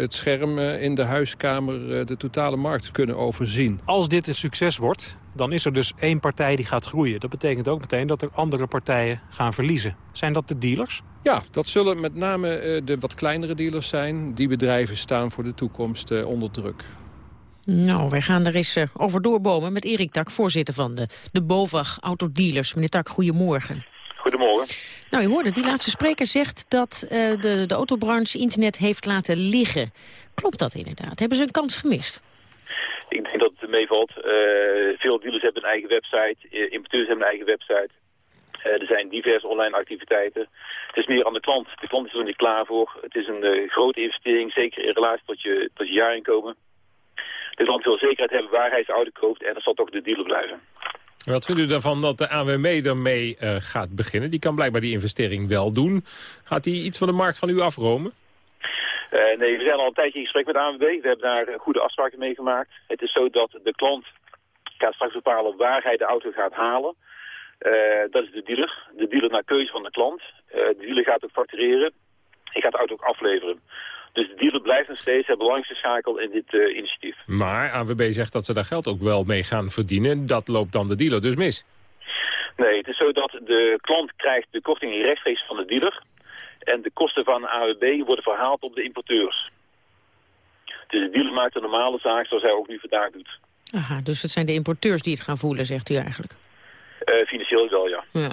het scherm in de huiskamer de totale markt kunnen overzien. Als dit een succes wordt, dan is er dus één partij die gaat groeien. Dat betekent ook meteen dat er andere partijen gaan verliezen. Zijn dat de dealers? Ja, dat zullen met name de wat kleinere dealers zijn. Die bedrijven staan voor de toekomst onder druk. Nou, wij gaan er eens over doorbomen met Erik Tak, voorzitter van de, de BOVAG Autodealers. Meneer Tak, goedemorgen. Goedemorgen. Nou, je hoorde, die laatste spreker zegt dat uh, de, de autobranche internet heeft laten liggen. Klopt dat inderdaad? Hebben ze een kans gemist? Ik denk dat het meevalt. Uh, veel dealers hebben een eigen website, uh, importeurs hebben een eigen website. Uh, er zijn diverse online activiteiten. Het is meer aan de klant. De klant is er niet klaar voor. Het is een grote investering, zeker in relatie tot je, tot je jaarinkomen. De klant wil zekerheid hebben waar hij zijn auto koopt en dat zal toch de dealer blijven. Wat vindt u ervan dat de AWM ermee gaat beginnen? Die kan blijkbaar die investering wel doen. Gaat hij iets van de markt van u afromen? Uh, nee, we zijn al een tijdje in gesprek met ANWB. We hebben daar goede afspraken mee gemaakt. Het is zo dat de klant gaat straks bepalen waar hij de auto gaat halen. Uh, dat is de dealer. De dealer naar keuze van de klant. Uh, de dealer gaat ook factureren. Hij gaat de auto ook afleveren. Dus de dealer blijft nog steeds het belangrijkste schakel in dit initiatief. Maar ANWB zegt dat ze daar geld ook wel mee gaan verdienen. Dat loopt dan de dealer dus mis. Nee, het is zo dat de klant krijgt de korting rechtstreeks van de dealer. En de kosten van AWB worden verhaald op de importeurs. Dus de dealer maakt een normale zaak zoals hij ook nu vandaag doet. Aha, dus het zijn de importeurs die het gaan voelen, zegt u eigenlijk? Uh, financieel wel, ja. ja. Uh,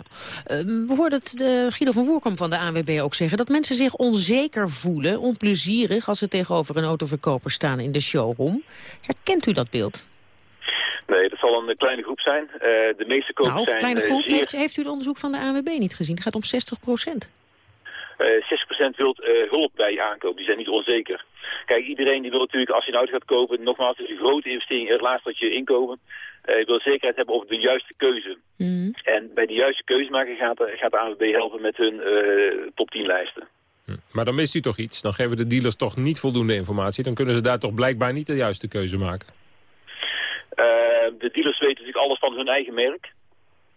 we hoorden het de Guido van Woerkom van de ANWB ook zeggen... dat mensen zich onzeker voelen, onplezierig... als ze tegenover een autoverkoper staan in de showroom. Herkent u dat beeld? Nee, dat zal een kleine groep zijn. Uh, de meeste kopers nou, zijn... kleine groep. zeer... Heeft, heeft, u het onderzoek van de ANWB niet gezien? Het gaat om 60 procent. Uh, 60% wil uh, hulp bij je aankoop. Die zijn niet onzeker. Kijk, iedereen die wil natuurlijk, als je een auto gaat kopen... nogmaals, het is een grote investering in het laatste dat je inkomen. Uh, je wil zekerheid hebben over de juiste keuze. Mm. En bij die juiste keuze maken gaat, gaat de ANWB helpen met hun top 10 lijsten. Hm. Maar dan mist u toch iets? Dan geven de dealers toch niet voldoende informatie? Dan kunnen ze daar toch blijkbaar niet de juiste keuze maken? de dealers weten natuurlijk alles van hun eigen merk.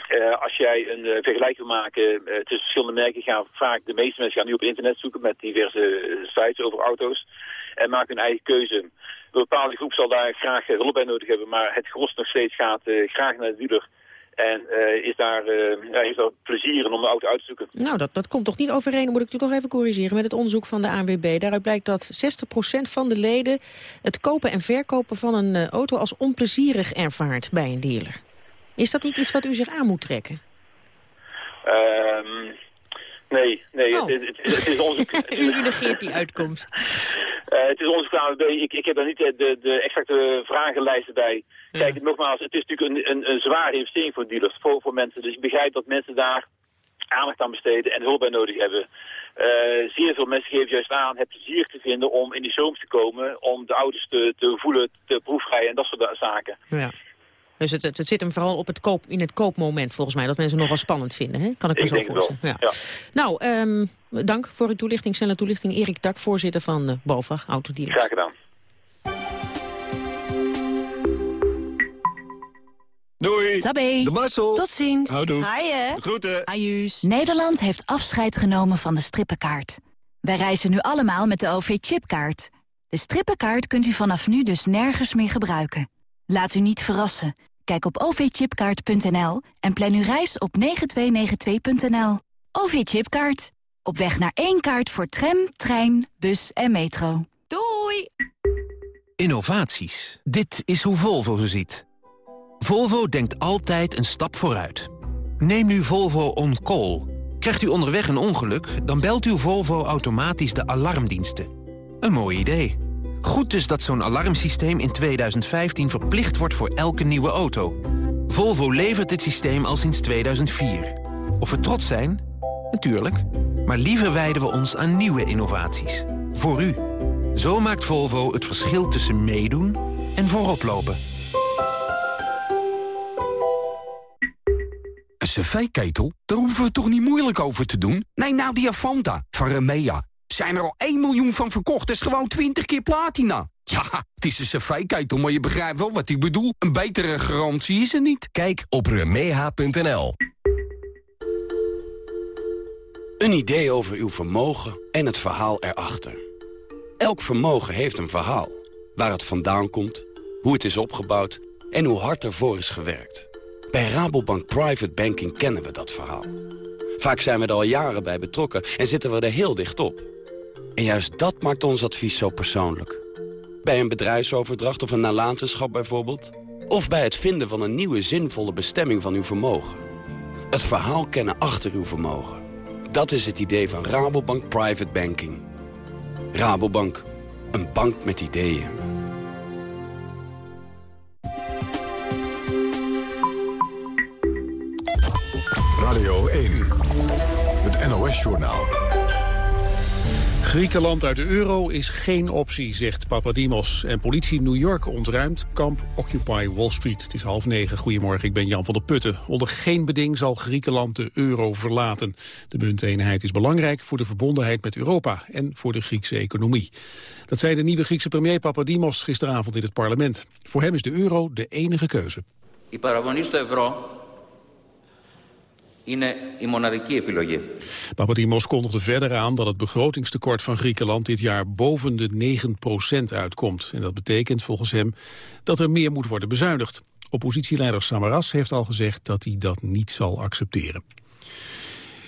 Uh, als jij een uh, vergelijking wil maken uh, tussen verschillende merken, gaan vaak de meeste mensen gaan nu op internet zoeken met diverse sites over auto's en maken hun eigen keuze. Een bepaalde groep zal daar graag hulp bij nodig hebben, maar het gros nog steeds gaat graag naar de dealer. En is daar, heeft daar plezier in om de auto uit te zoeken. Nou, dat, dat komt toch niet overeen, moet ik toch even corrigeren, met het onderzoek van de ANWB. Daaruit blijkt dat 60% van de leden het kopen en verkopen van een auto als onplezierig ervaart bij een dealer. Is dat niet iets wat u zich aan moet trekken? Um, nee, nee. Oh. Het, het, het, is onze... u negeert die uitkomst. Uh, het is onze KNVB. Ik, ik heb daar niet de, de, exacte vragenlijsten bij. Ja. Kijk, nogmaals, het is natuurlijk een, een, een zware investering voor dealers, voor, voor mensen. Dus ik begrijp dat mensen daar aandacht aan besteden en hulp bij nodig hebben. Uh, zeer veel mensen geven juist aan het plezier te vinden om in die showrooms te komen, om de auto's te, te voelen, te proefrijden en dat soort zaken. Ja. Dus het, het, het, zit hem vooral op het koop, in het koopmoment volgens mij. Dat mensen nogal spannend vinden. Hè? Kan ik me zo voorstellen. Ja. Ja. Nou, um, dank voor uw toelichting. Snelle toelichting. Erik Dak, voorzitter van uh, BOVAG, Autodealers. Graag gedaan. Doei. Tabé. De Marcel. Tot ziens. Houdoe. Haaien. Groeten. Ajuus. Nederland heeft afscheid genomen van de strippenkaart. Wij reizen nu allemaal met de OV-chipkaart. De strippenkaart kunt u vanaf nu dus nergens meer gebruiken. Laat u niet verrassen. Kijk op ovchipkaart.nl en plan uw reis op 9292.nl. OV-chipkaart. Op weg naar één kaart voor tram, trein, bus en metro. Doei! Innovaties. Dit is hoe Volvo ze ziet. Volvo denkt altijd een stap vooruit. Neem nu Volvo On Call. Krijgt u onderweg een ongeluk, dan belt uw Volvo automatisch de alarmdiensten. Een mooi idee. Goed dus dat zo'n alarmsysteem in 2015 verplicht wordt voor elke nieuwe auto. Volvo levert dit systeem al sinds 2004. Of we trots zijn? Natuurlijk. Maar liever wijden we ons aan nieuwe innovaties. Voor u. Zo maakt Volvo het verschil tussen meedoen en vooroplopen. Een cv-ketel? Daar hoeven we toch niet moeilijk over te doen? Nee, nou die van Remea. Zijn er al 1 miljoen van verkocht, dat is gewoon 20 keer platina. Ja, het is een cv-ketel, maar je begrijpt wel wat ik bedoel. Een betere garantie is er niet. Kijk op remeha.nl. Een idee over uw vermogen en het verhaal erachter. Elk vermogen heeft een verhaal. Waar het vandaan komt, hoe het is opgebouwd en hoe hard ervoor is gewerkt. Bij Rabobank Private Banking kennen we dat verhaal. Vaak zijn we er al jaren bij betrokken en zitten we er heel dicht op. En juist dat maakt ons advies zo persoonlijk. Bij een bedrijfsoverdracht of een nalatenschap bijvoorbeeld. Of bij het vinden van een nieuwe zinvolle bestemming van uw vermogen. Het verhaal kennen achter uw vermogen. Dat is het idee van Rabobank Private Banking. Rabobank, een bank met ideeën. Radio 1, het NOS-journaal. Griekenland uit de euro is geen optie, zegt Papadimos. En politie New York ontruimt kamp Occupy Wall Street. Het is half negen. Goedemorgen, ik ben Jan van der Putten. Onder geen beding zal Griekenland de euro verlaten. De munteenheid is belangrijk voor de verbondenheid met Europa... en voor de Griekse economie. Dat zei de nieuwe Griekse premier Papadimos gisteravond in het parlement. Voor hem is de euro de enige keuze. Η παραμονή στο ευρώ είναι η μοναδική επιλογή. Papadimos kondigde verder aan dat het begrotingstekort van Griekenland dit jaar boven de 9 uitkomt. En dat betekent volgens hem dat er meer moet worden bezuinigd. Oppositieleider Samaras heeft al gezegd dat hij dat niet zal accepteren.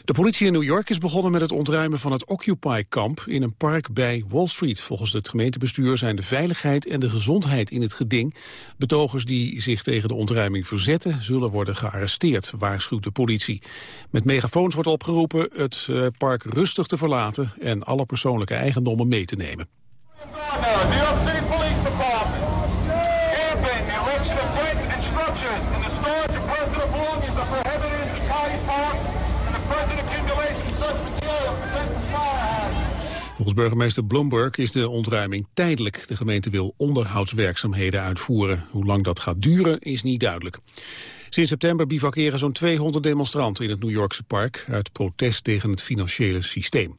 De politie in New York is begonnen met het ontruimen van het Occupy-kamp in een park bij Wall Street. Volgens het gemeentebestuur zijn de veiligheid en de gezondheid in het geding. Betogers die zich tegen de ontruiming verzetten zullen worden gearresteerd, waarschuwt de politie. Met megafoons wordt opgeroepen het eh, park rustig te verlaten en alle persoonlijke eigendommen mee te nemen. New York City Police Department. Camping, the erection of tents and structures, and the storage of personal belongings are prohibited in Society Park, and the present accumulation of such material presents a fire hazard. Volgens burgemeester Bloomberg is de ontruiming tijdelijk. De gemeente wil onderhoudswerkzaamheden uitvoeren. Hoe lang dat gaat duren is niet duidelijk. Sinds september bivakeren zo'n 200 demonstranten in het New Yorkse park... uit protest tegen het financiële systeem.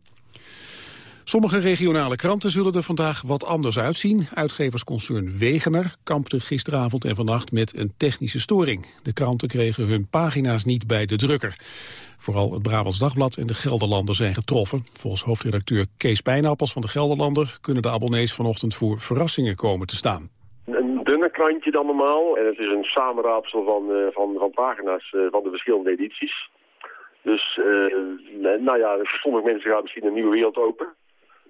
Sommige regionale kranten zullen er vandaag wat anders uitzien. Uitgeversconcern Wegener kampte gisteravond en vannacht met een technische storing. De kranten kregen hun pagina's niet bij de drukker. Vooral het Brabants Dagblad en de Gelderlander zijn getroffen. Volgens hoofdredacteur Kees Pijnappels van de Gelderlander... kunnen de abonnees vanochtend voor verrassingen komen te staan. Een dunner krantje dan normaal. En het is een samenraapsel van, eh, van, van pagina's eh, van de verschillende edities. Dus, eh, nou ja, sommige mensen gaat misschien een nieuwe wereld open.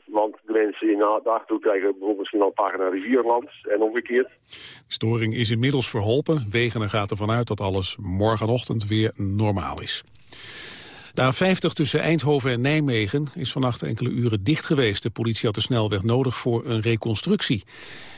Want de mensen in de Achterhoek krijgen bijvoorbeeld misschien al pagina Rivierland en omgekeerd. De storing is inmiddels verholpen. Wegener gaat ervan uit dat alles morgenochtend weer normaal is. De A50 tussen Eindhoven en Nijmegen is vannacht enkele uren dicht geweest. De politie had de snelweg nodig voor een reconstructie.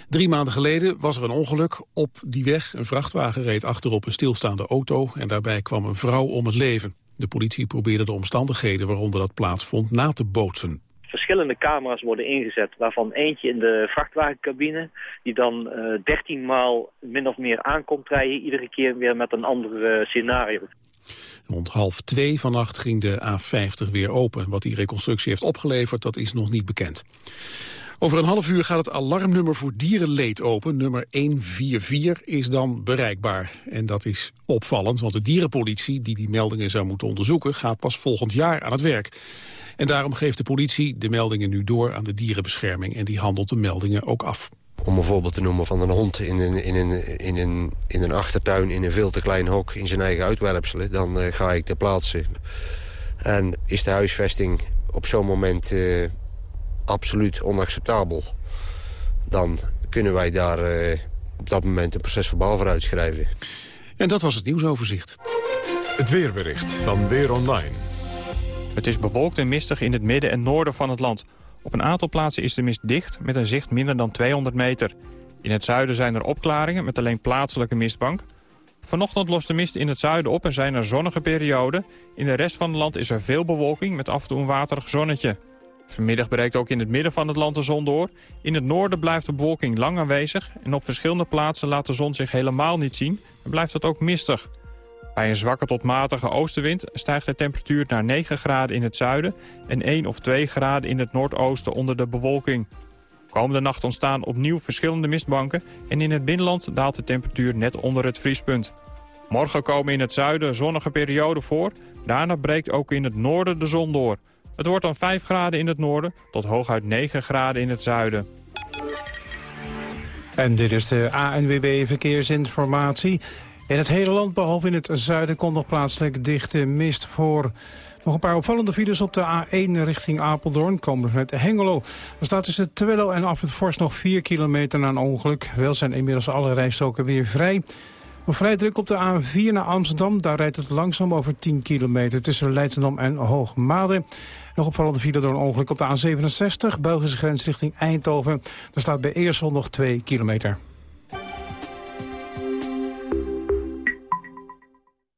Drie maanden geleden was er een ongeluk op die weg. Een vrachtwagen reed achterop een stilstaande auto en daarbij kwam een vrouw om het leven. De politie probeerde de omstandigheden waaronder dat plaatsvond na te bootsen verschillende camera's worden ingezet, waarvan eentje in de vrachtwagencabine, die dan uh, 13 maal min of meer aankomt rijden, iedere keer weer met een ander uh, scenario. Rond half twee vannacht ging de A50 weer open. Wat die reconstructie heeft opgeleverd, dat is nog niet bekend. Over een half uur gaat het alarmnummer voor dierenleed open. Nummer 144 is dan bereikbaar. En dat is opvallend, want de dierenpolitie die die meldingen zou moeten onderzoeken... gaat pas volgend jaar aan het werk. En daarom geeft de politie de meldingen nu door aan de dierenbescherming... en die handelt de meldingen ook af. om een voorbeeld te noemen van een hond in een, in een, in een, in een achtertuin... in een veel te klein hok in zijn eigen uitwerpselen... dan ga ik ter plaatse. En is de huisvesting op zo'n moment absoluut onacceptabel... dan kunnen wij daar op dat moment een proces verbaal voor uitschrijven. En dat was het nieuwsoverzicht. Het weerbericht van Weer Online. Het is bewolkt en mistig in het midden en noorden van het land. Op een aantal plaatsen is de mist dicht met een zicht minder dan 200 meter. In het zuiden zijn er opklaringen met alleen plaatselijke mistbank. Vanochtend lost de mist in het zuiden op en zijn er zonnige perioden. In de rest van het land is er veel bewolking met af en toe een waterig zonnetje. Vanmiddag breekt ook in het midden van het land de zon door. In het noorden blijft de bewolking lang aanwezig... en op verschillende plaatsen laat de zon zich helemaal niet zien... en blijft het ook mistig. Bij een zwakke tot matige oostenwind stijgt de temperatuur naar 9 graden in het zuiden... en 1 of 2 graden in het noordoosten onder de bewolking. Komende nacht ontstaan opnieuw verschillende mistbanken... en in het binnenland daalt de temperatuur net onder het vriespunt. Morgen komen in het zuiden zonnige perioden voor. Daarna breekt ook in het noorden de zon door. Het wordt dan 5 graden in het noorden tot hooguit 9 graden in het zuiden. En dit is de ANWB Verkeersinformatie. In het hele land, behalve in het zuiden, komt nog plaatselijk dichte mist voor. Nog een paar opvallende files op de A1 richting Apeldoorn. Komen met Hengelo. Er staat tussen Twello en Af het Forst nog 4 kilometer na een ongeluk. Wel zijn inmiddels alle rijstroken weer vrij. Vrij druk op de A4 naar Amsterdam. Daar rijdt het langzaam over 10 kilometer tussen Leidschendam en Hoogmade. Nog opvallende file door een ongeluk op de A67. Belgische grens richting Eindhoven. Daar staat bij Eersel nog 2 kilometer.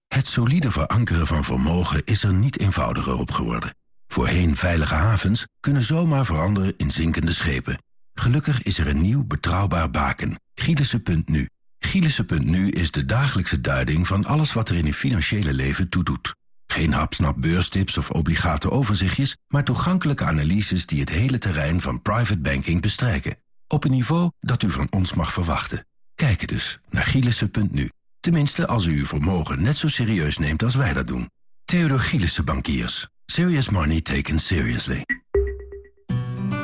Het solide verankeren van vermogen is er niet eenvoudiger op geworden. Voorheen veilige havens kunnen zomaar veranderen in zinkende schepen. Gelukkig is er een nieuw betrouwbaar baken, Gielissen.nu. Gielissen.nu is de dagelijkse duiding van alles wat er in uw financiële leven toedoet. Geen hapsnap beurstips of obligate overzichtjes, maar toegankelijke analyses die het hele terrein van private banking bestrijken. Op een niveau dat u van ons mag verwachten. Kijk dus naar Gielissen.nu. Tenminste, als u uw vermogen net zo serieus neemt als wij dat doen. Theodor Gielissen Bankiers. Serious money taken seriously.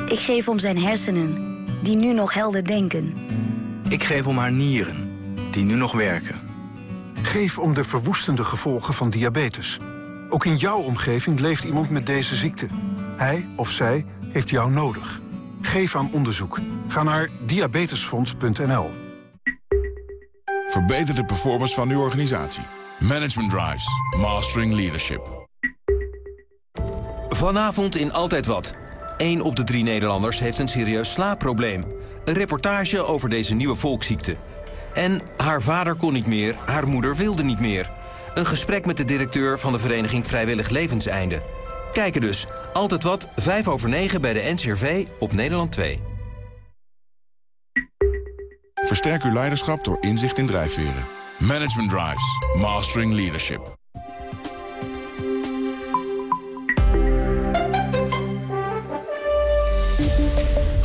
Ik geef om zijn hersenen, die nu nog helder denken. Ik geef om haar nieren, die nu nog werken. Geef om de verwoestende gevolgen van diabetes. Ook in jouw omgeving leeft iemand met deze ziekte. Hij of zij heeft jou nodig. Geef aan onderzoek. Ga naar diabetesfonds.nl. Verbeter de performance van uw organisatie. Management Drives. Mastering Leadership. Vanavond in Altijd Wat. 1 op de drie Nederlanders heeft een serieus slaapprobleem. Een reportage over deze nieuwe volksziekte. En haar vader kon niet meer, haar moeder wilde niet meer. Een gesprek met de directeur van de vereniging Vrijwillig Levenseinde. Kijken dus. Altijd wat, 5 over 9 bij de NCRV op Nederland 2. Versterk uw leiderschap door inzicht in drijfveren. Management Drives. Mastering Leadership.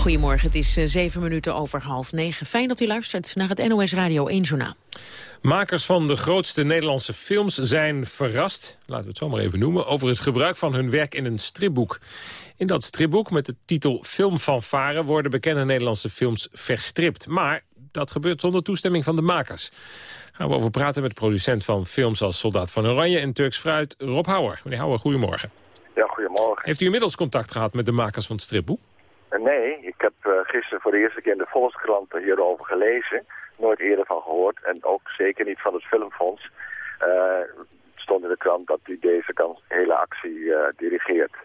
Goedemorgen, het is eh, zeven minuten over half negen. Fijn dat u luistert naar het NOS Radio 1 Journaal. Makers van de grootste Nederlandse films zijn verrast, laten we het zo maar even noemen... over het gebruik van hun werk in een stripboek. In dat stripboek met de titel Film van Varen... worden bekende Nederlandse films verstript. Maar dat gebeurt zonder toestemming van de makers. Gaan we over praten met producent van films als Soldaat van Oranje en Turks Fruit, Rob Houwer. Meneer Houwer, goedemorgen. Ja, goedemorgen. Heeft u inmiddels contact gehad met de makers van het stripboek? Eh, nee, ik heb uh, gisteren voor de eerste keer in de Volkskrant hierover gelezen. Nooit eerder van gehoord en ook zeker niet van het Filmfonds. Uh, stond in de krant dat u deze kans, hele actie dirigeert.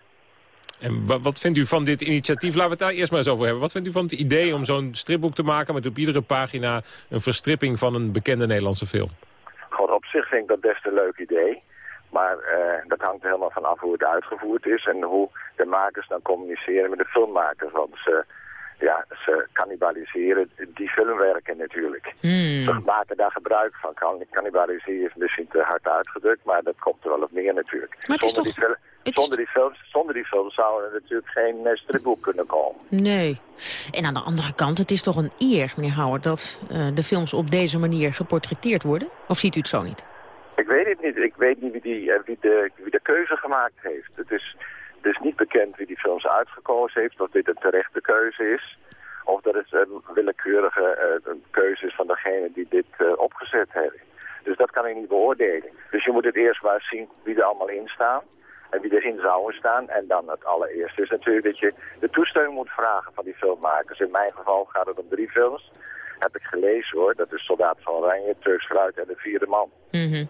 En wat vindt u van dit initiatief? Laten we het daar eerst maar eens over hebben. Wat vindt u van het idee om zo'n stripboek te maken... met op iedere pagina een verstripping van een bekende Nederlandse film? Gewoon op zich vind ik dat best een leuk idee. Maar uh, dat hangt helemaal van af hoe het uitgevoerd is... en hoe de makers dan communiceren met de filmmakers. Want ze, ja, ze cannibaliseren die filmwerken natuurlijk. Hmm. Ze maken daar gebruik van. Cannibaliseren is misschien te hard uitgedrukt... maar dat komt er wel op meer natuurlijk. Maar het is toch... Die zonder, die films, zonder die films zou er natuurlijk geen uh, stripboek kunnen komen. Nee. En aan de andere kant, het is toch een eer, meneer Howard... dat uh, de films op deze manier geportretteerd worden? Of ziet u het zo niet? Ik weet het niet. Ik weet niet wie, die, uh, wie, de, wie de keuze gemaakt heeft. Het is dus niet bekend wie die films uitgekozen heeft... of dit een terechte keuze is Of dat het een willekeurige uh, keuze is van degene die dit uh, opgezet heeft. Dus dat kan ik niet beoordelen. Dus je moet het eerst maar zien wie er allemaal in staan. En wie erin zouden staan. En dan het allereerste is natuurlijk dat je de toestemming moet vragen van die filmmakers. In mijn geval gaat het om drie films. Heb ik gelezen hoor. Dat is Soldaat van Oranje, Turks Fruit en De Vierde Man. Mm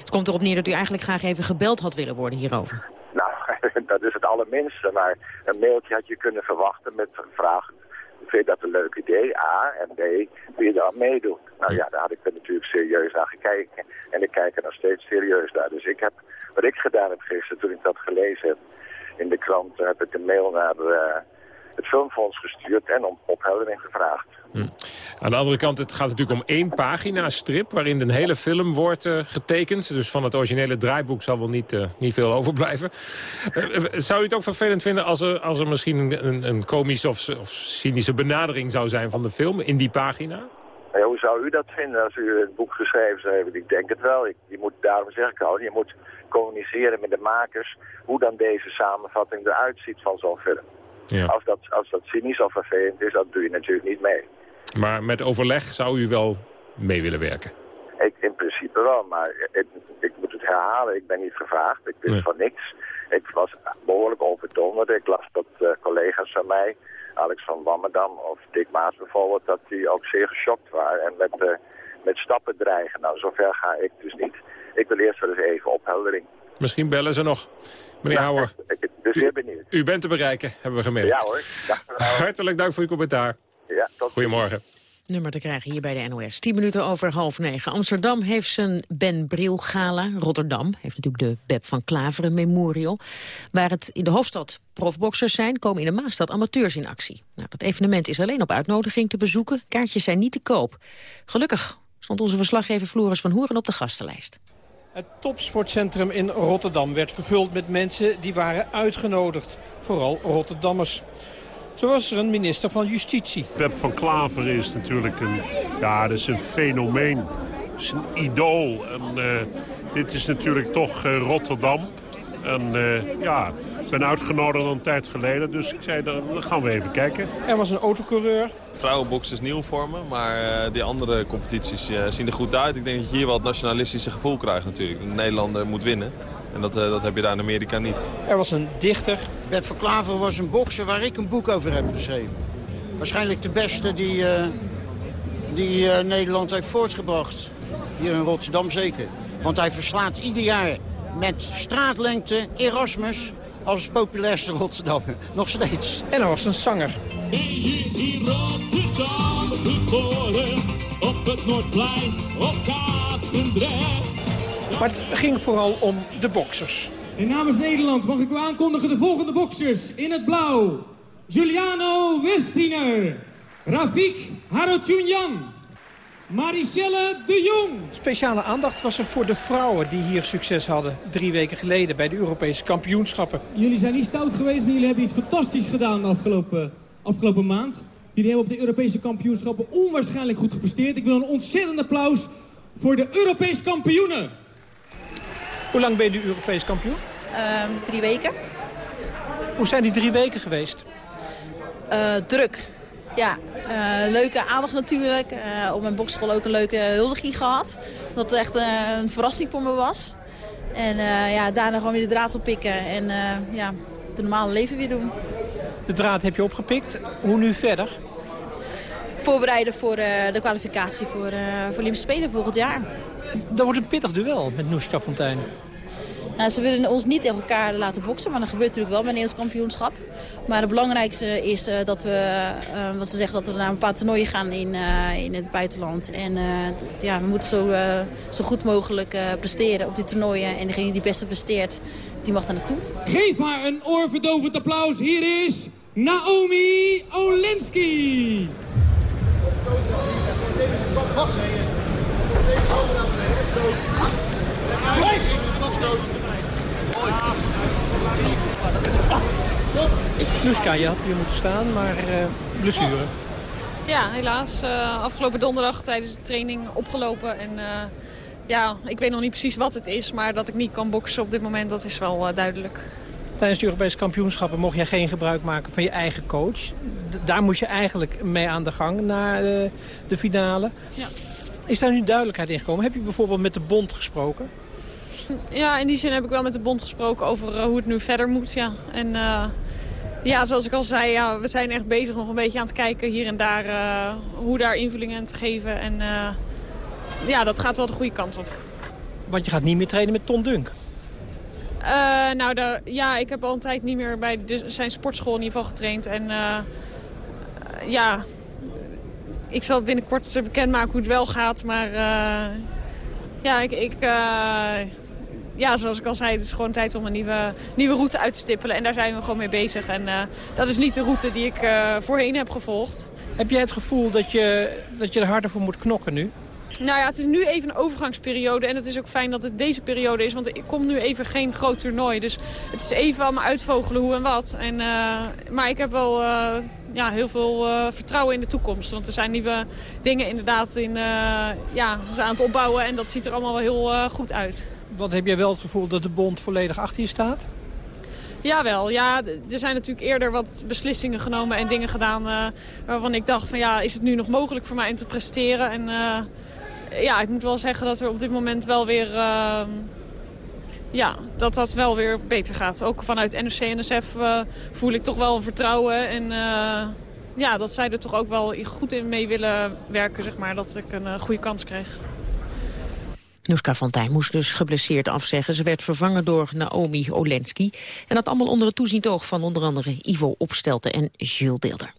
Het komt erop neer dat u eigenlijk graag even gebeld had willen worden hierover. Nou, dat is het allerminste. Maar een mailtje had je kunnen verwachten met een vraag vind je dat een leuk idee? A. En B. Wil je daar meedoen? Nou ja, daar had ik er natuurlijk serieus naar gekeken. En ik kijk er nog steeds serieus naar. Dus ik heb, wat ik gedaan heb gisteren toen ik dat gelezen heb in de krant, heb ik een mail naar uh, het Filmfonds gestuurd en om opheldering gevraagd. Hm. Aan de andere kant, het gaat natuurlijk om één pagina strip... waarin een hele film wordt uh, getekend. Dus van het originele draaiboek zal wel niet, uh, niet veel overblijven. Uh, zou u het ook vervelend vinden als er, als er misschien een, een komische of, of cynische benadering zou zijn van de film in die pagina? Ja, hoe zou u dat vinden als u het boek geschreven zou hebben? Ik denk het wel. Ik, je moet, daarom zeg ik al, je moet communiceren met de makers... hoe dan deze samenvatting eruit ziet van zo'n film. Ja. Als, dat, als dat cynisch of vervelend is, dat doe je natuurlijk niet mee. Maar met overleg zou u wel mee willen werken? Ik, in principe wel, maar ik, ik moet het herhalen. Ik ben niet gevraagd. Ik wist van niks. Ik was behoorlijk overdonderd. Ik las dat uh, collega's van mij, Alex van Wammerdam of Dick Maas bijvoorbeeld, dat die ook zeer geschokt waren en met, uh, met stappen dreigen. Nou, zover ga ik dus niet. Ik wil eerst wel eens even opheldering. Misschien bellen ze nog. Meneer ja, Houwer, benieuwd. U, u bent te bereiken, hebben we gemerkt. Ja hoor. Hartelijk dank voor uw commentaar. Ja, tot Goedemorgen. Nummer te krijgen hier bij de NOS. 10 minuten over half negen. Amsterdam heeft zijn Ben Bril Gala. Rotterdam heeft natuurlijk de Beb van Klaveren Memorial. Waar het in de hoofdstad profboxers zijn, komen in de Maastad amateurs in actie. Nou, dat evenement is alleen op uitnodiging te bezoeken. Kaartjes zijn niet te koop. Gelukkig stond onze verslaggever Floris van Hoeren op de gastenlijst. Het topsportcentrum in Rotterdam werd vervuld met mensen die waren uitgenodigd. Vooral Rotterdammers. Zo was er een minister van Justitie. Pep van Klaver is natuurlijk een, ja, dat is een fenomeen. Het is een idool. En, uh, dit is natuurlijk toch uh, Rotterdam. En uh, ja, ik ben uitgenodigd een tijd geleden, dus ik zei, dan gaan we even kijken. Er was een autocoureur. Vrouwenbox is nieuw voor me, maar uh, die andere competities uh, zien er goed uit. Ik denk dat je hier wel het nationalistische gevoel krijgt natuurlijk. De Nederlander moet winnen. En dat, dat heb je daar in Amerika niet. Er was een dichter. Bert van Klaver was een bokser waar ik een boek over heb geschreven. Waarschijnlijk de beste die, die Nederland heeft voortgebracht. Hier in Rotterdam zeker. Want hij verslaat ieder jaar met straatlengte Erasmus als populairste Rotterdam. Nog steeds. En er was een zanger. In Rotterdam geboren, op het Noordplein, op Katendrecht. Maar het ging vooral om de boksers. En namens Nederland mag ik u aankondigen de volgende boksers. In het blauw, Giuliano Westiner, Rafik Harotunjan, Maricelle de Jong. Speciale aandacht was er voor de vrouwen die hier succes hadden. Drie weken geleden bij de Europese kampioenschappen. Jullie zijn niet stout geweest, maar jullie hebben iets fantastisch gedaan de afgelopen, afgelopen maand. Jullie hebben op de Europese kampioenschappen onwaarschijnlijk goed gepresteerd. Ik wil een ontzettend applaus voor de Europese kampioenen. Hoe lang ben je nu Europees kampioen? Uh, drie weken. Hoe zijn die drie weken geweest? Uh, druk. Ja, uh, leuke aandacht natuurlijk. Uh, op mijn bokschool ook een leuke huldiging gehad. Dat echt uh, een verrassing voor me was. En ja, daarna gewoon weer de draad oppikken en ja, het normale leven weer doen. De draad heb je opgepikt. Hoe nu verder? Voorbereiden voor de kwalificatie voor, voor Olympische Spelen volgend jaar. Dat wordt een pittig duel met Noeska Fontijn. Nou, ze willen ons niet tegen elkaar laten boksen, maar dat gebeurt natuurlijk wel met een Nederlands kampioenschap. Maar het belangrijkste is uh, dat we, uh, wat ze zeggen, dat we naar een paar toernooien gaan in, uh, in het buitenland. En ja, we moeten zo, zo goed mogelijk presteren op die toernooien. En degene die het beste presteert, die mag daar naartoe. Geef haar een oorverdovend applaus. Hier is Naomi Olinsky. Nuska, je had hier moeten staan, maar uh, blessure. Ja, helaas. Uh, afgelopen donderdag tijdens de training opgelopen. En uh, ja, ik weet nog niet precies wat het is, maar dat ik niet kan boksen op dit moment, dat is wel duidelijk. Tijdens de Europese kampioenschappen mocht jij geen gebruik maken van je eigen coach. daar moest je eigenlijk mee aan de gang naar de, de finale. Ja. Is daar nu duidelijkheid in gekomen? Heb je bijvoorbeeld met de bond gesproken? Ja, in die zin heb ik wel met de bond gesproken over hoe het nu verder moet. Ja. En ja, zoals ik al zei, ja, we zijn echt bezig nog een beetje aan het kijken hier en daar hoe daar invullingen te geven. En ja, dat gaat wel de goede kant op. Want je gaat niet meer trainen met Ton Dunk? Nou, daar, ja, ik heb al een tijd niet meer bij de, zijn sportschool in ieder geval getraind. En ja, ik zal binnenkort bekendmaken hoe het wel gaat. Maar ja, ik, ik ja, zoals ik al zei, het is gewoon tijd om een nieuwe, nieuwe route uit te stippelen. En daar zijn we gewoon mee bezig. En dat is niet de route die ik voorheen heb gevolgd. Heb jij het gevoel dat je, dat je er harder voor moet knokken nu? Nou ja, het is nu even een overgangsperiode. En het is ook fijn dat het deze periode is. Want er komt nu even geen groot toernooi. Dus het is even allemaal uitvogelen hoe en wat. En, uh, maar ik heb wel uh, ja, heel veel uh, vertrouwen in de toekomst. Want er zijn nieuwe dingen inderdaad in, ja, aan het opbouwen. En dat ziet er allemaal wel heel goed uit. Wat heb jij wel het gevoel dat de bond volledig achter je staat? Jawel, ja, er zijn natuurlijk eerder wat beslissingen genomen en dingen gedaan... waarvan ik dacht van ja, is het nu nog mogelijk voor mij om te presteren? En ja, ik moet wel zeggen dat er op dit moment wel weer... Uh, ja, dat dat wel weer beter gaat. Ook vanuit NOC-NSF uh, eh, voel ik toch wel een vertrouwen. En ja, dat zij er toch ook wel goed in mee willen werken, zeg maar. Dat ik een goede kans kreeg. Noeska Fontijn moest dus geblesseerd afzeggen. Ze werd vervangen door Naomi Olensky. En dat allemaal onder het toezicht oog van onder andere Ivo Opstelten en Jules Deelder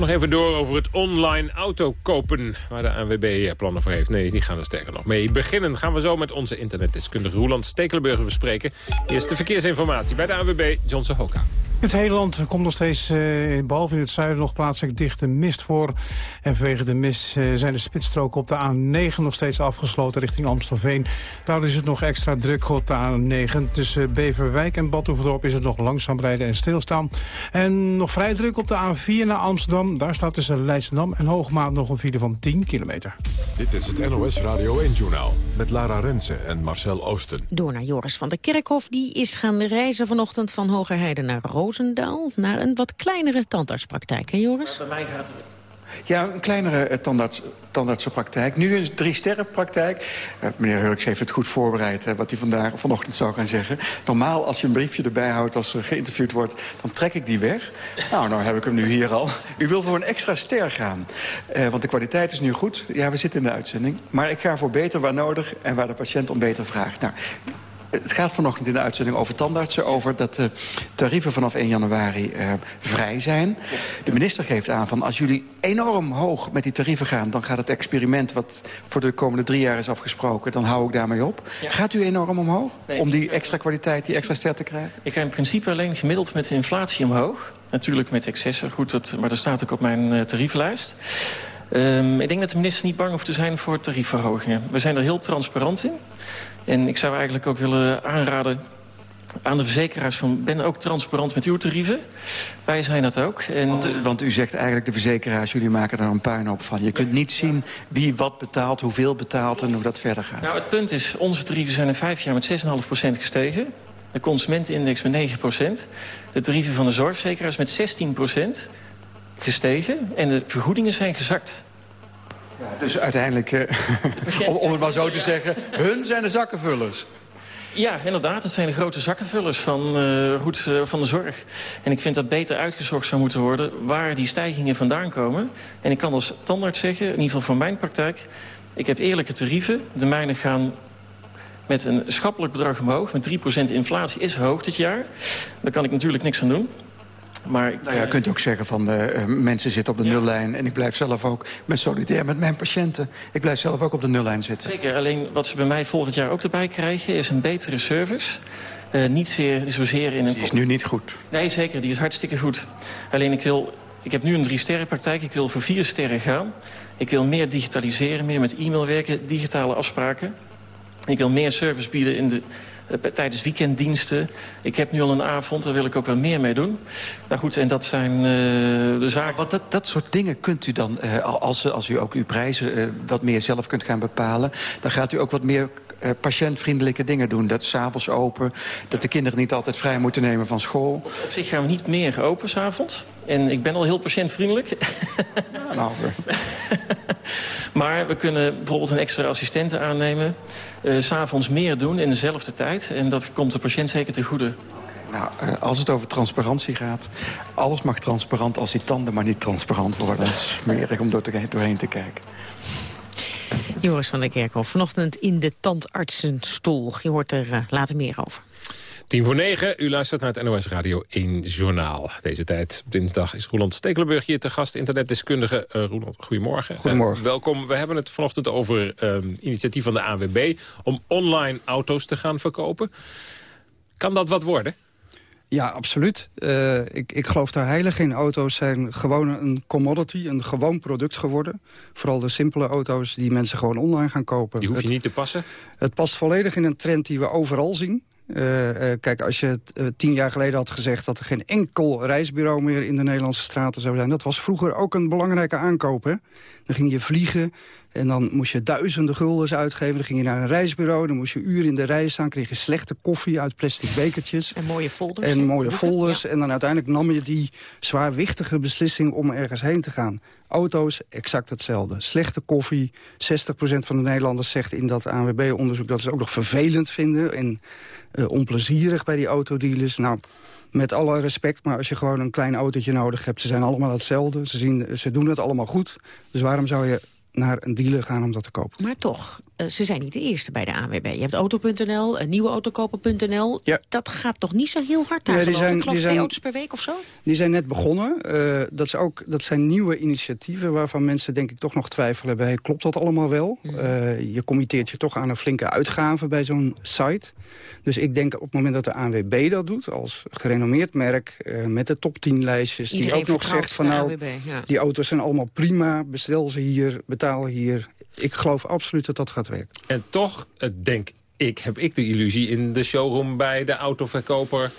nog even door over het online auto kopen... waar de ANWB plannen voor heeft. Nee, die gaan er sterker nog mee beginnen. Gaan we zo met onze internetdeskundige Roland Stekelenburger bespreken. Eerst de verkeersinformatie bij de ANWB, Johnson Hoka. Het hele land komt nog steeds, uh, behalve in het zuiden, nog plaatselijk dichte mist voor. En vanwege de mist uh, zijn de spitsstroken op de A9 nog steeds afgesloten richting Amstelveen. Daardoor is het nog extra druk op de A9. Tussen Beverwijk en Badhoevedorp is het nog langzaam rijden en stilstaan. En nog vrij druk op de A4 naar Amsterdam. Daar staat tussen Leidschendam en Hoogmaat nog een file van 10 kilometer. Dit is het NOS Radio 1-journaal met Lara Rensen en Marcel Oosten. Door naar Joris van der Kerkhof. Die is gaan reizen vanochtend van Hogerheide naar Rome. Roosendaal naar een wat kleinere tandartspraktijk, hè Joris? Bij mij gaat het... Ja, een kleinere eh, tandarts, tandartsenpraktijk. Nu een drie-sterrenpraktijk. Uh, meneer Hurks heeft het goed voorbereid, hè, wat hij vandaag, vanochtend zou gaan zeggen. Normaal, als je een briefje erbij houdt als er geïnterviewd wordt... dan trek ik die weg. Nou, nou heb ik hem nu hier al. U wil voor een extra ster gaan. Uh, want de kwaliteit is nu goed. Ja, we zitten in de uitzending. Maar ik ga voor beter waar nodig en waar de patiënt om beter vraagt. Nou, het gaat vanochtend in de uitzending over tandartsen... over dat de tarieven vanaf 1 januari uh, vrij zijn. De minister geeft aan van als jullie enorm hoog met die tarieven gaan... dan gaat het experiment wat voor de komende drie jaar is afgesproken... dan hou ik daarmee op. Ja. Gaat u enorm omhoog nee, om die extra kwaliteit, die extra ster te krijgen? Ik ga in principe alleen gemiddeld met de inflatie omhoog. Natuurlijk met excessen, goed, dat, maar dat staat ook op mijn uh, tarieflijst. Um, ik denk dat de minister niet bang hoeft te zijn voor tariefverhogingen. We zijn er heel transparant in. En ik zou eigenlijk ook willen aanraden aan de verzekeraars van... ben ook transparant met uw tarieven. Wij zijn dat ook. En... Want, want, u zegt eigenlijk de verzekeraars, jullie maken daar een puinhoop van. Je kunt niet zien wie wat betaalt, hoeveel betaalt en hoe dat verder gaat. Nou, het punt is, onze tarieven zijn in vijf jaar met 6,5% gestegen. De consumentenindex met 9% De tarieven van de zorgverzekeraars met 16% gestegen. En de vergoedingen zijn gezakt. Ja, dus uiteindelijk, uh, om, om, het maar zo te zeggen, hun zijn de zakkenvullers. Ja, inderdaad. Het zijn de grote zakkenvullers van, goed, uh, van de zorg. En ik vind dat beter uitgezocht zou moeten worden waar die stijgingen vandaan komen. En ik kan als tandarts zeggen, in ieder geval voor mijn praktijk... ik heb eerlijke tarieven. De mijne gaan met een schappelijk bedrag omhoog. Met 3% inflatie is hoog dit jaar. Daar kan ik natuurlijk niks aan doen. Maar nou ja, je kunt ook zeggen van de uh, mensen zitten op de nullijn... en ik blijf zelf ook, ben solidair met mijn patiënten. Ik blijf zelf ook op de nullijn zitten. Zeker, alleen wat ze bij mij volgend jaar ook erbij krijgen... is een betere service. Uh, niet zeer, zozeer in een... Die is nu niet goed. Nee, zeker, die is hartstikke goed. Alleen ik wil... Ik heb nu een drie sterren praktijk, ik wil voor vier sterren gaan. Ik wil meer digitaliseren, meer met e-mail werken, digitale afspraken. Ik wil meer service bieden in de eh, tijdens weekenddiensten. Ik heb nu al een avond, daar wil ik ook wel meer mee doen. Nou goed, en dat zijn uh, de zaken... Wat dat, dat soort dingen kunt u dan, uh, als, als u ook uw prijzen wat meer zelf kunt gaan bepalen... dan gaat u ook wat meer uh, patiëntvriendelijke dingen doen. Dat s'avonds open, dat de kinderen niet altijd vrij moeten nemen van school. Op zich gaan we niet meer open s'avonds. En ik ben al heel patiëntvriendelijk. Ja, nou, maar we kunnen bijvoorbeeld een extra assistente aannemen. Uh, S'avonds meer doen in dezelfde tijd. En dat komt de patiënt zeker ten goede. Nou, uh, als het over transparantie gaat... alles mag transparant als die tanden maar niet transparant worden. Dat is smerig om door te, doorheen te kijken. Joris van der Kerkhoff, vanochtend in de tandartsenstoel. Je hoort er uh, later meer over. Tien voor negen, u luistert naar het NOS Radio 1 Journaal. Deze tijd, dinsdag, is Roland Stekelenburg hier te gast, internetdeskundige. Uh, Roland, goedemorgen. Goedemorgen. Uh, welkom. We hebben het vanochtend over uh, initiatief van de ANWB... om online auto's te gaan verkopen. Kan dat wat worden? Ja, absoluut. Uh, ik, ik geloof daar heilig in. Auto's zijn gewoon een commodity, een gewoon product geworden. Vooral de simpele auto's die mensen gewoon online gaan kopen. Die hoef je het, niet te passen? Het past volledig in een trend die we overal zien. Uh, uh, kijk, als je uh, tien jaar geleden had gezegd... dat er geen enkel reisbureau meer in de Nederlandse straten zou zijn... dat was vroeger ook een belangrijke aankoop. Hè? Dan ging je vliegen en dan moest je duizenden guldens uitgeven. Dan ging je naar een reisbureau, dan moest je uren in de rij staan... kreeg je slechte koffie uit plastic bekertjes. En mooie folders. En mooie folders. Ja. En dan uiteindelijk nam je die zwaarwichtige beslissing om ergens heen te gaan. Auto's, exact hetzelfde. Slechte koffie. 60% van de Nederlanders zegt in dat ANWB-onderzoek... dat ze ook nog vervelend vinden en uh, onplezierig bij die autodealers. Nou, met alle respect, maar als je gewoon een klein autootje nodig hebt... ze zijn allemaal hetzelfde, ze, zien, ze doen het allemaal goed. Dus waarom zou je naar een dealer gaan om dat te kopen. Maar toch, uh, ze zijn niet de eerste bij de ANWB. Je hebt auto.nl, uh, nieuweautokopen.nl. Ja. Dat gaat toch niet zo heel hard daar, ja, die zijn, ik. geloof die twee zijn, auto's per week of zo? Die zijn net begonnen. Uh, dat, is ook, dat zijn nieuwe initiatieven waarvan mensen denk ik toch nog twijfelen bij... klopt dat allemaal wel? Mm. je committeert je toch aan een flinke uitgave bij zo'n site. Dus ik denk op het moment dat de ANWB dat doet... als gerenommeerd merk met de top 10 lijstjes... Iedereen die ook nog zegt van nou, ANWB, ja. die auto's zijn allemaal prima... bestel ze hier, betaal hier. Ik geloof absoluut dat dat gaat werken. En toch, denk ik, heb ik de illusie in de showroom bij de autoverkoper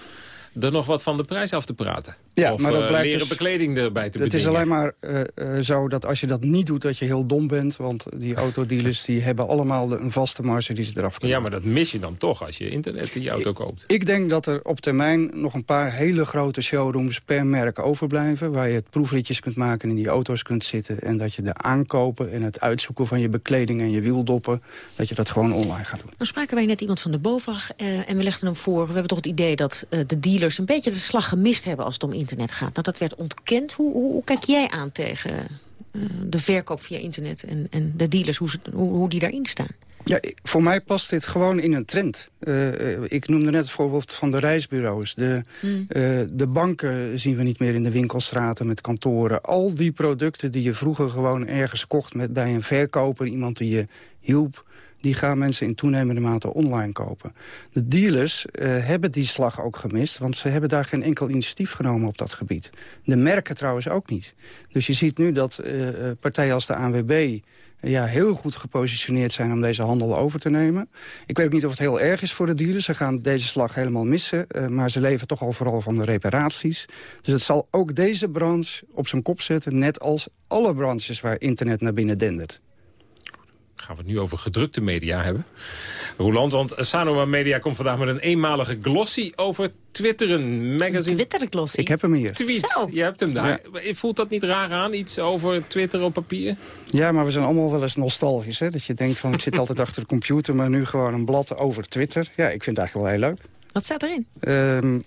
er nog wat van de prijs af te praten. Ja, of maar dat uh, blijkt leren dus, bekleding erbij te Het is alleen maar uh, uh, zo dat als je dat niet doet, dat je heel dom bent. Want die autodealers die hebben allemaal de, een vaste marge die ze eraf kunnen Ja, maar dat mis je dan toch als je internet die auto koopt. Ik, ik denk dat er op termijn nog een paar hele grote showrooms per merk overblijven. Waar je het proefritjes kunt maken en in die auto's kunt zitten. En dat je de aankopen en het uitzoeken van je bekleding en je wieldoppen... dat je dat gewoon online gaat doen. Nou spraken wij net iemand van de BOVAG uh, en we legden hem voor... we hebben toch het idee dat uh, de dealers een beetje de slag gemist hebben als het om internet gaat. Nou, dat werd ontkend. Hoe, hoe, hoe kijk jij aan tegen uh, de verkoop via internet en, en de dealers, hoe, ze, hoe, hoe die daarin staan? Ja, voor mij past dit gewoon in een trend. Uh, ik noemde net het voorbeeld van de reisbureaus. De, mm. uh, de banken zien we niet meer in de winkelstraten met kantoren. Al die producten die je vroeger gewoon ergens kocht met, bij een verkoper... iemand die je hielp, die gaan mensen in toenemende mate online kopen. De dealers uh, hebben die slag ook gemist, want ze hebben daar geen enkel initiatief genomen op dat gebied. De merken trouwens ook niet. Dus je ziet nu dat uh, partijen als de ANWB ja, heel goed gepositioneerd zijn om deze handel over te nemen. Ik weet ook niet of het heel erg is voor de dealers. Ze gaan deze slag helemaal missen. Maar ze leven toch al vooral van de reparaties. Dus het zal ook deze branche op zijn kop zetten... net als alle branches waar internet naar binnen dendert gaan we het nu over gedrukte media hebben. Roland, want Sanoma Media komt vandaag met een eenmalige glossy over Twitteren. Magazine. Twitter glossy? Ik heb hem hier. Tweet, Zo. je hebt hem daar. Ja. Voelt dat niet raar aan, iets over Twitter op papier? Ja, maar we zijn allemaal wel eens nostalgisch. Hè? Dat je denkt van, ik zit altijd achter de computer... maar nu gewoon een blad over Twitter. Ja, ik vind het eigenlijk wel heel leuk. Wat staat erin? Um,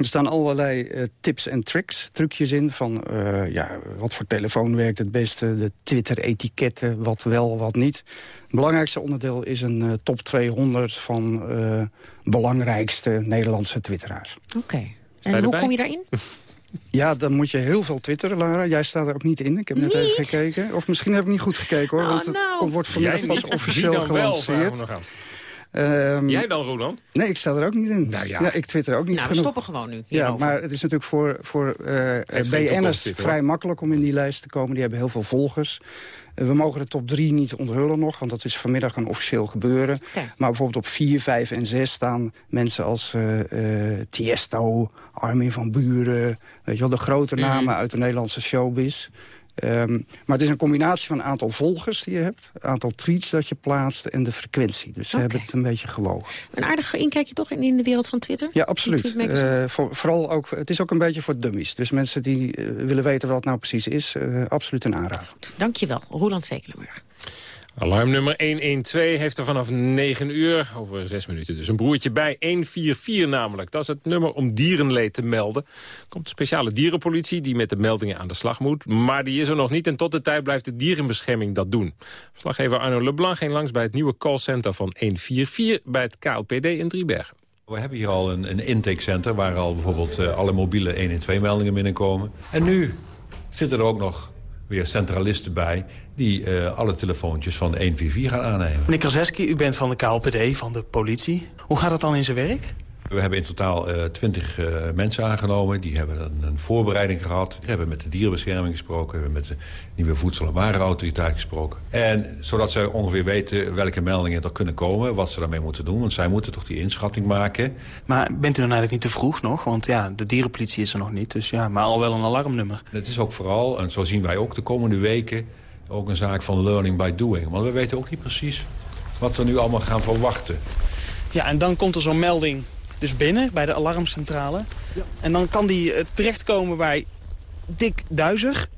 er staan allerlei uh, tips en tricks, trucjes in... van uh, ja, wat voor telefoon werkt het beste, de Twitter-etiketten, wat wel, wat niet. Het belangrijkste onderdeel is een uh, top 200 van belangrijkste Nederlandse twitteraars. Oké, okay. en hoe kom je daarin? Ja, dan moet je heel veel twitteren, Lara. Jij staat er ook niet in. Ik heb net niet? even gekeken. Of misschien heb ik niet goed gekeken, hoor. Oh, want het nou. wordt vanmiddag pas officieel gelanceerd. Wel, Ehm, Jij dan, Roland? Nee, ik sta er ook niet in. Nou ja. ik twitter ook niet nou, genoeg. we stoppen gewoon nu. Ja, maar het is natuurlijk voor, voor uh, BN'ers vrij makkelijk om in die lijst te komen. Die hebben heel veel volgers. Eh, we mogen de top 3 niet onthullen nog, want dat is vanmiddag een officieel gebeuren. Maar bijvoorbeeld op 4, 5 en 6 staan mensen als uh, uh, Tiesto, Armin van Buren... Weet je wel, de grote mhm. namen uit de Nederlandse showbiz. Um, maar het is een combinatie van een aantal volgers die je hebt... het aantal tweets dat je plaatst en de frequentie. Dus ze hebben het een beetje gewogen. Een aardig inkijkje toch in, in de wereld van Twitter? Ja, absoluut. Uh, voor, vooral ook, het is ook een beetje voor dummies. Dus mensen die uh, willen weten wat het nou precies is... Uh, absoluut een aanrader. Goed, dankjewel, Roland Zekelenburg. Alarm nummer 112 heeft er vanaf 9 uur, over 6 minuten dus, een broertje bij. 144 namelijk. Dat is het nummer om dierenleed te melden. Komt de speciale dierenpolitie die met de meldingen aan de slag moet. Maar die is er nog niet en tot de tijd blijft de dierenbescherming dat doen. Verslaggever Arno Leblanc ging langs bij het nieuwe callcenter van 144 bij het KLPD in Driebergen. We hebben hier al een, een intakecenter waar al bijvoorbeeld uh, alle mobiele 112-meldingen binnenkomen. En nu zitten er ook nog weer centralisten bij... die uh, alle telefoontjes van 144 gaan aannemen. Meneer u bent van de KLPD, van de politie. Hoe gaat het dan in zijn werk? We hebben in totaal uh, 20 uh, mensen aangenomen. Die hebben een, een, voorbereiding gehad. We hebben met de dierenbescherming gesproken. We hebben met de nieuwe voedsel- en warenautoriteit gesproken. En zodat zij ongeveer weten welke meldingen er kunnen komen. Wat ze daarmee moeten doen. Want zij moeten toch die inschatting maken. Maar bent u dan eigenlijk niet te vroeg nog? Want ja, de dierenpolitie is er nog niet. Dus ja, maar al wel een alarmnummer. Het is ook vooral, en zo zien wij ook de komende weken... ook een zaak van learning by doing. Want we weten ook niet precies wat we nu allemaal gaan verwachten. Ja, en dan komt er zo'n melding dus binnen bij de alarmcentrale. Ja. En dan kan die uh, terechtkomen bij Dick Duizer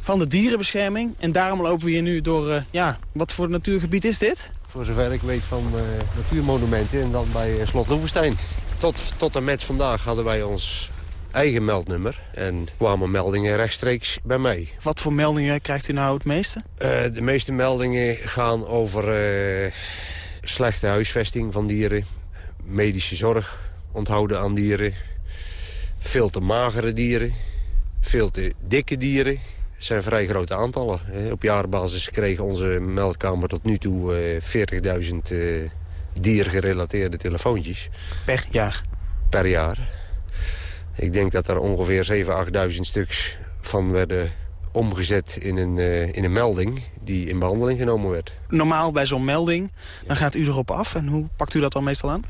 van de dierenbescherming. En daarom lopen we hier nu door, uh, ja, wat voor natuurgebied is dit? Voor zover ik weet van uh, natuurmonumenten en dan bij Slot Loevestein. Tot, tot en met vandaag hadden wij ons eigen meldnummer. En kwamen meldingen rechtstreeks bij mij. Wat voor meldingen krijgt u nou het meeste? de meeste meldingen gaan over slechte huisvesting van dieren medische zorg onthouden aan dieren. Veel te magere dieren. Veel te dikke dieren. Het zijn vrij grote aantallen. Op jaarbasis kreeg onze meldkamer tot nu toe 40.000 uh, eh, diergerelateerde telefoontjes. Per jaar? Per jaar. Ik denk dat er ongeveer 7.000, 8.000 stuks van werden omgezet in een, uh, in een melding die in behandeling genomen werd. Normaal bij zo'n melding, dan gaat u erop af. En hoe pakt u dat dan meestal aan?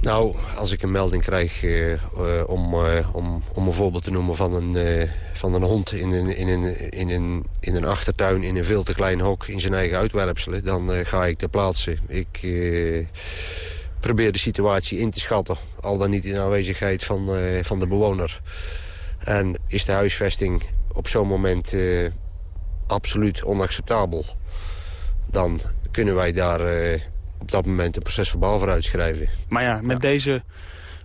Nou, als ik een melding krijg uh, om, uh, om, om een voorbeeld te noemen van een, van een hond in een, in, een, in, een, in een achtertuin in een veel te klein hok in zijn eigen uitwerpselen, dan ga ik ter plaatse. Ik probeer de situatie in te schatten, al dan niet in aanwezigheid van, van de bewoner. En is de huisvesting op zo'n moment absoluut onacceptabel, dan kunnen wij daar op dat moment een procesverbaal voor uitschrijven. Maar ja, met deze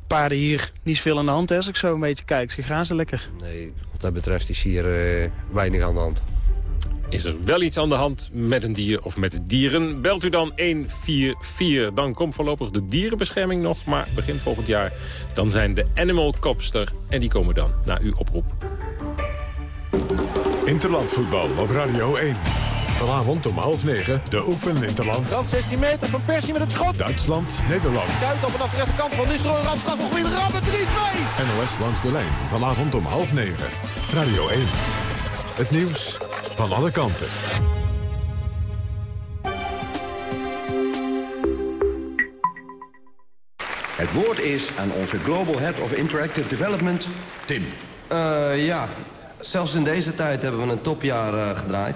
paarden hier niet zoveel aan de hand, hè, als ik zo een beetje kijk. Ze gaan ze lekker. Nee, wat dat betreft is hier uh, weinig aan de hand. Is er wel iets aan de hand met een dier of met de dieren? Belt u dan 144. Dan komt voorlopig de dierenbescherming nog. Maar begin volgend jaar dan zijn de Animal Copster. En die komen dan naar uw oproep. Interlandvoetbal op Radio 1. Vanavond om half negen, de Open Interland. Dan 16 meter van Persie met het schot. Duitsland, Nederland. Kuit op vanaf de rechterkant van Nistelrooy. Nog weer rammen, 3-2. NOS langs de lijn, vanavond om half negen. Radio 1. Het nieuws van alle kanten. Het woord is aan onze Global Head of Interactive Development, Tim. Uh, ja, zelfs in deze tijd hebben we een topjaar uh, gedraaid.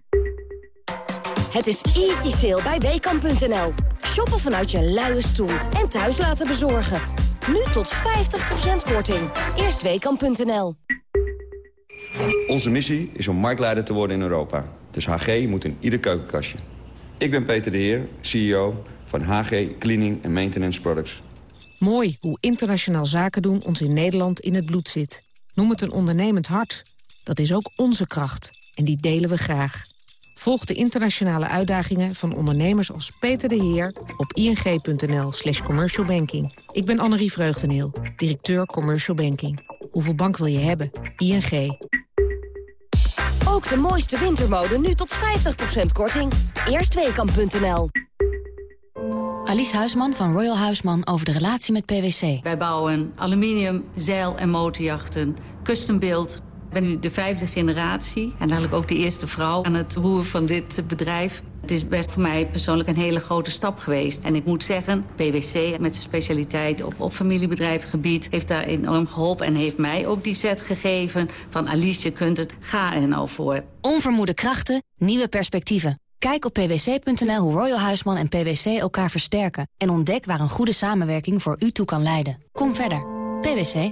Het is easy sale bij Weekamp.nl. Shoppen vanuit je luie stoel en thuis laten bezorgen. Nu tot 50% korting. Eerst Weekamp.nl. Onze missie is om marktleider te worden in Europa. Dus HG moet in ieder keukenkastje. Ik ben Peter de Heer, CEO van HG Cleaning and Maintenance Products. Mooi hoe internationaal zaken doen ons in Nederland in het bloed zit. Noem het een ondernemend hart. Dat is ook onze kracht. En die delen we graag. Volg de internationale uitdagingen van ondernemers als Peter de Heer... op ing.nl slash commercialbanking. Ik ben Annerie Vreugdeneel, directeur Commercial Banking. Hoeveel bank wil je hebben? ING. Ook de mooiste wintermode nu tot 50% korting. Eerstweekam.nl Alice Huisman van Royal Huisman over de relatie met PwC. Wij bouwen aluminium, zeil- en motorjachten, custom build. Ben nu de vijfde generatie en eigenlijk ook de eerste vrouw aan het roer van dit bedrijf. Het is best voor mij persoonlijk een hele grote stap geweest. En ik moet zeggen, PwC met zijn specialiteit op, op familiebedrijvengebied... heeft daar enorm geholpen en heeft mij ook die set gegeven... van Alice, je kunt het, ga er nou voor. Onvermoede krachten, nieuwe perspectieven. Kijk op pwc.nl hoe Royal Huisman en PwC elkaar versterken... en ontdek waar een goede samenwerking voor u toe kan leiden. Kom verder. PwC.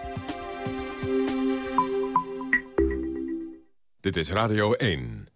Dit is Radio 1.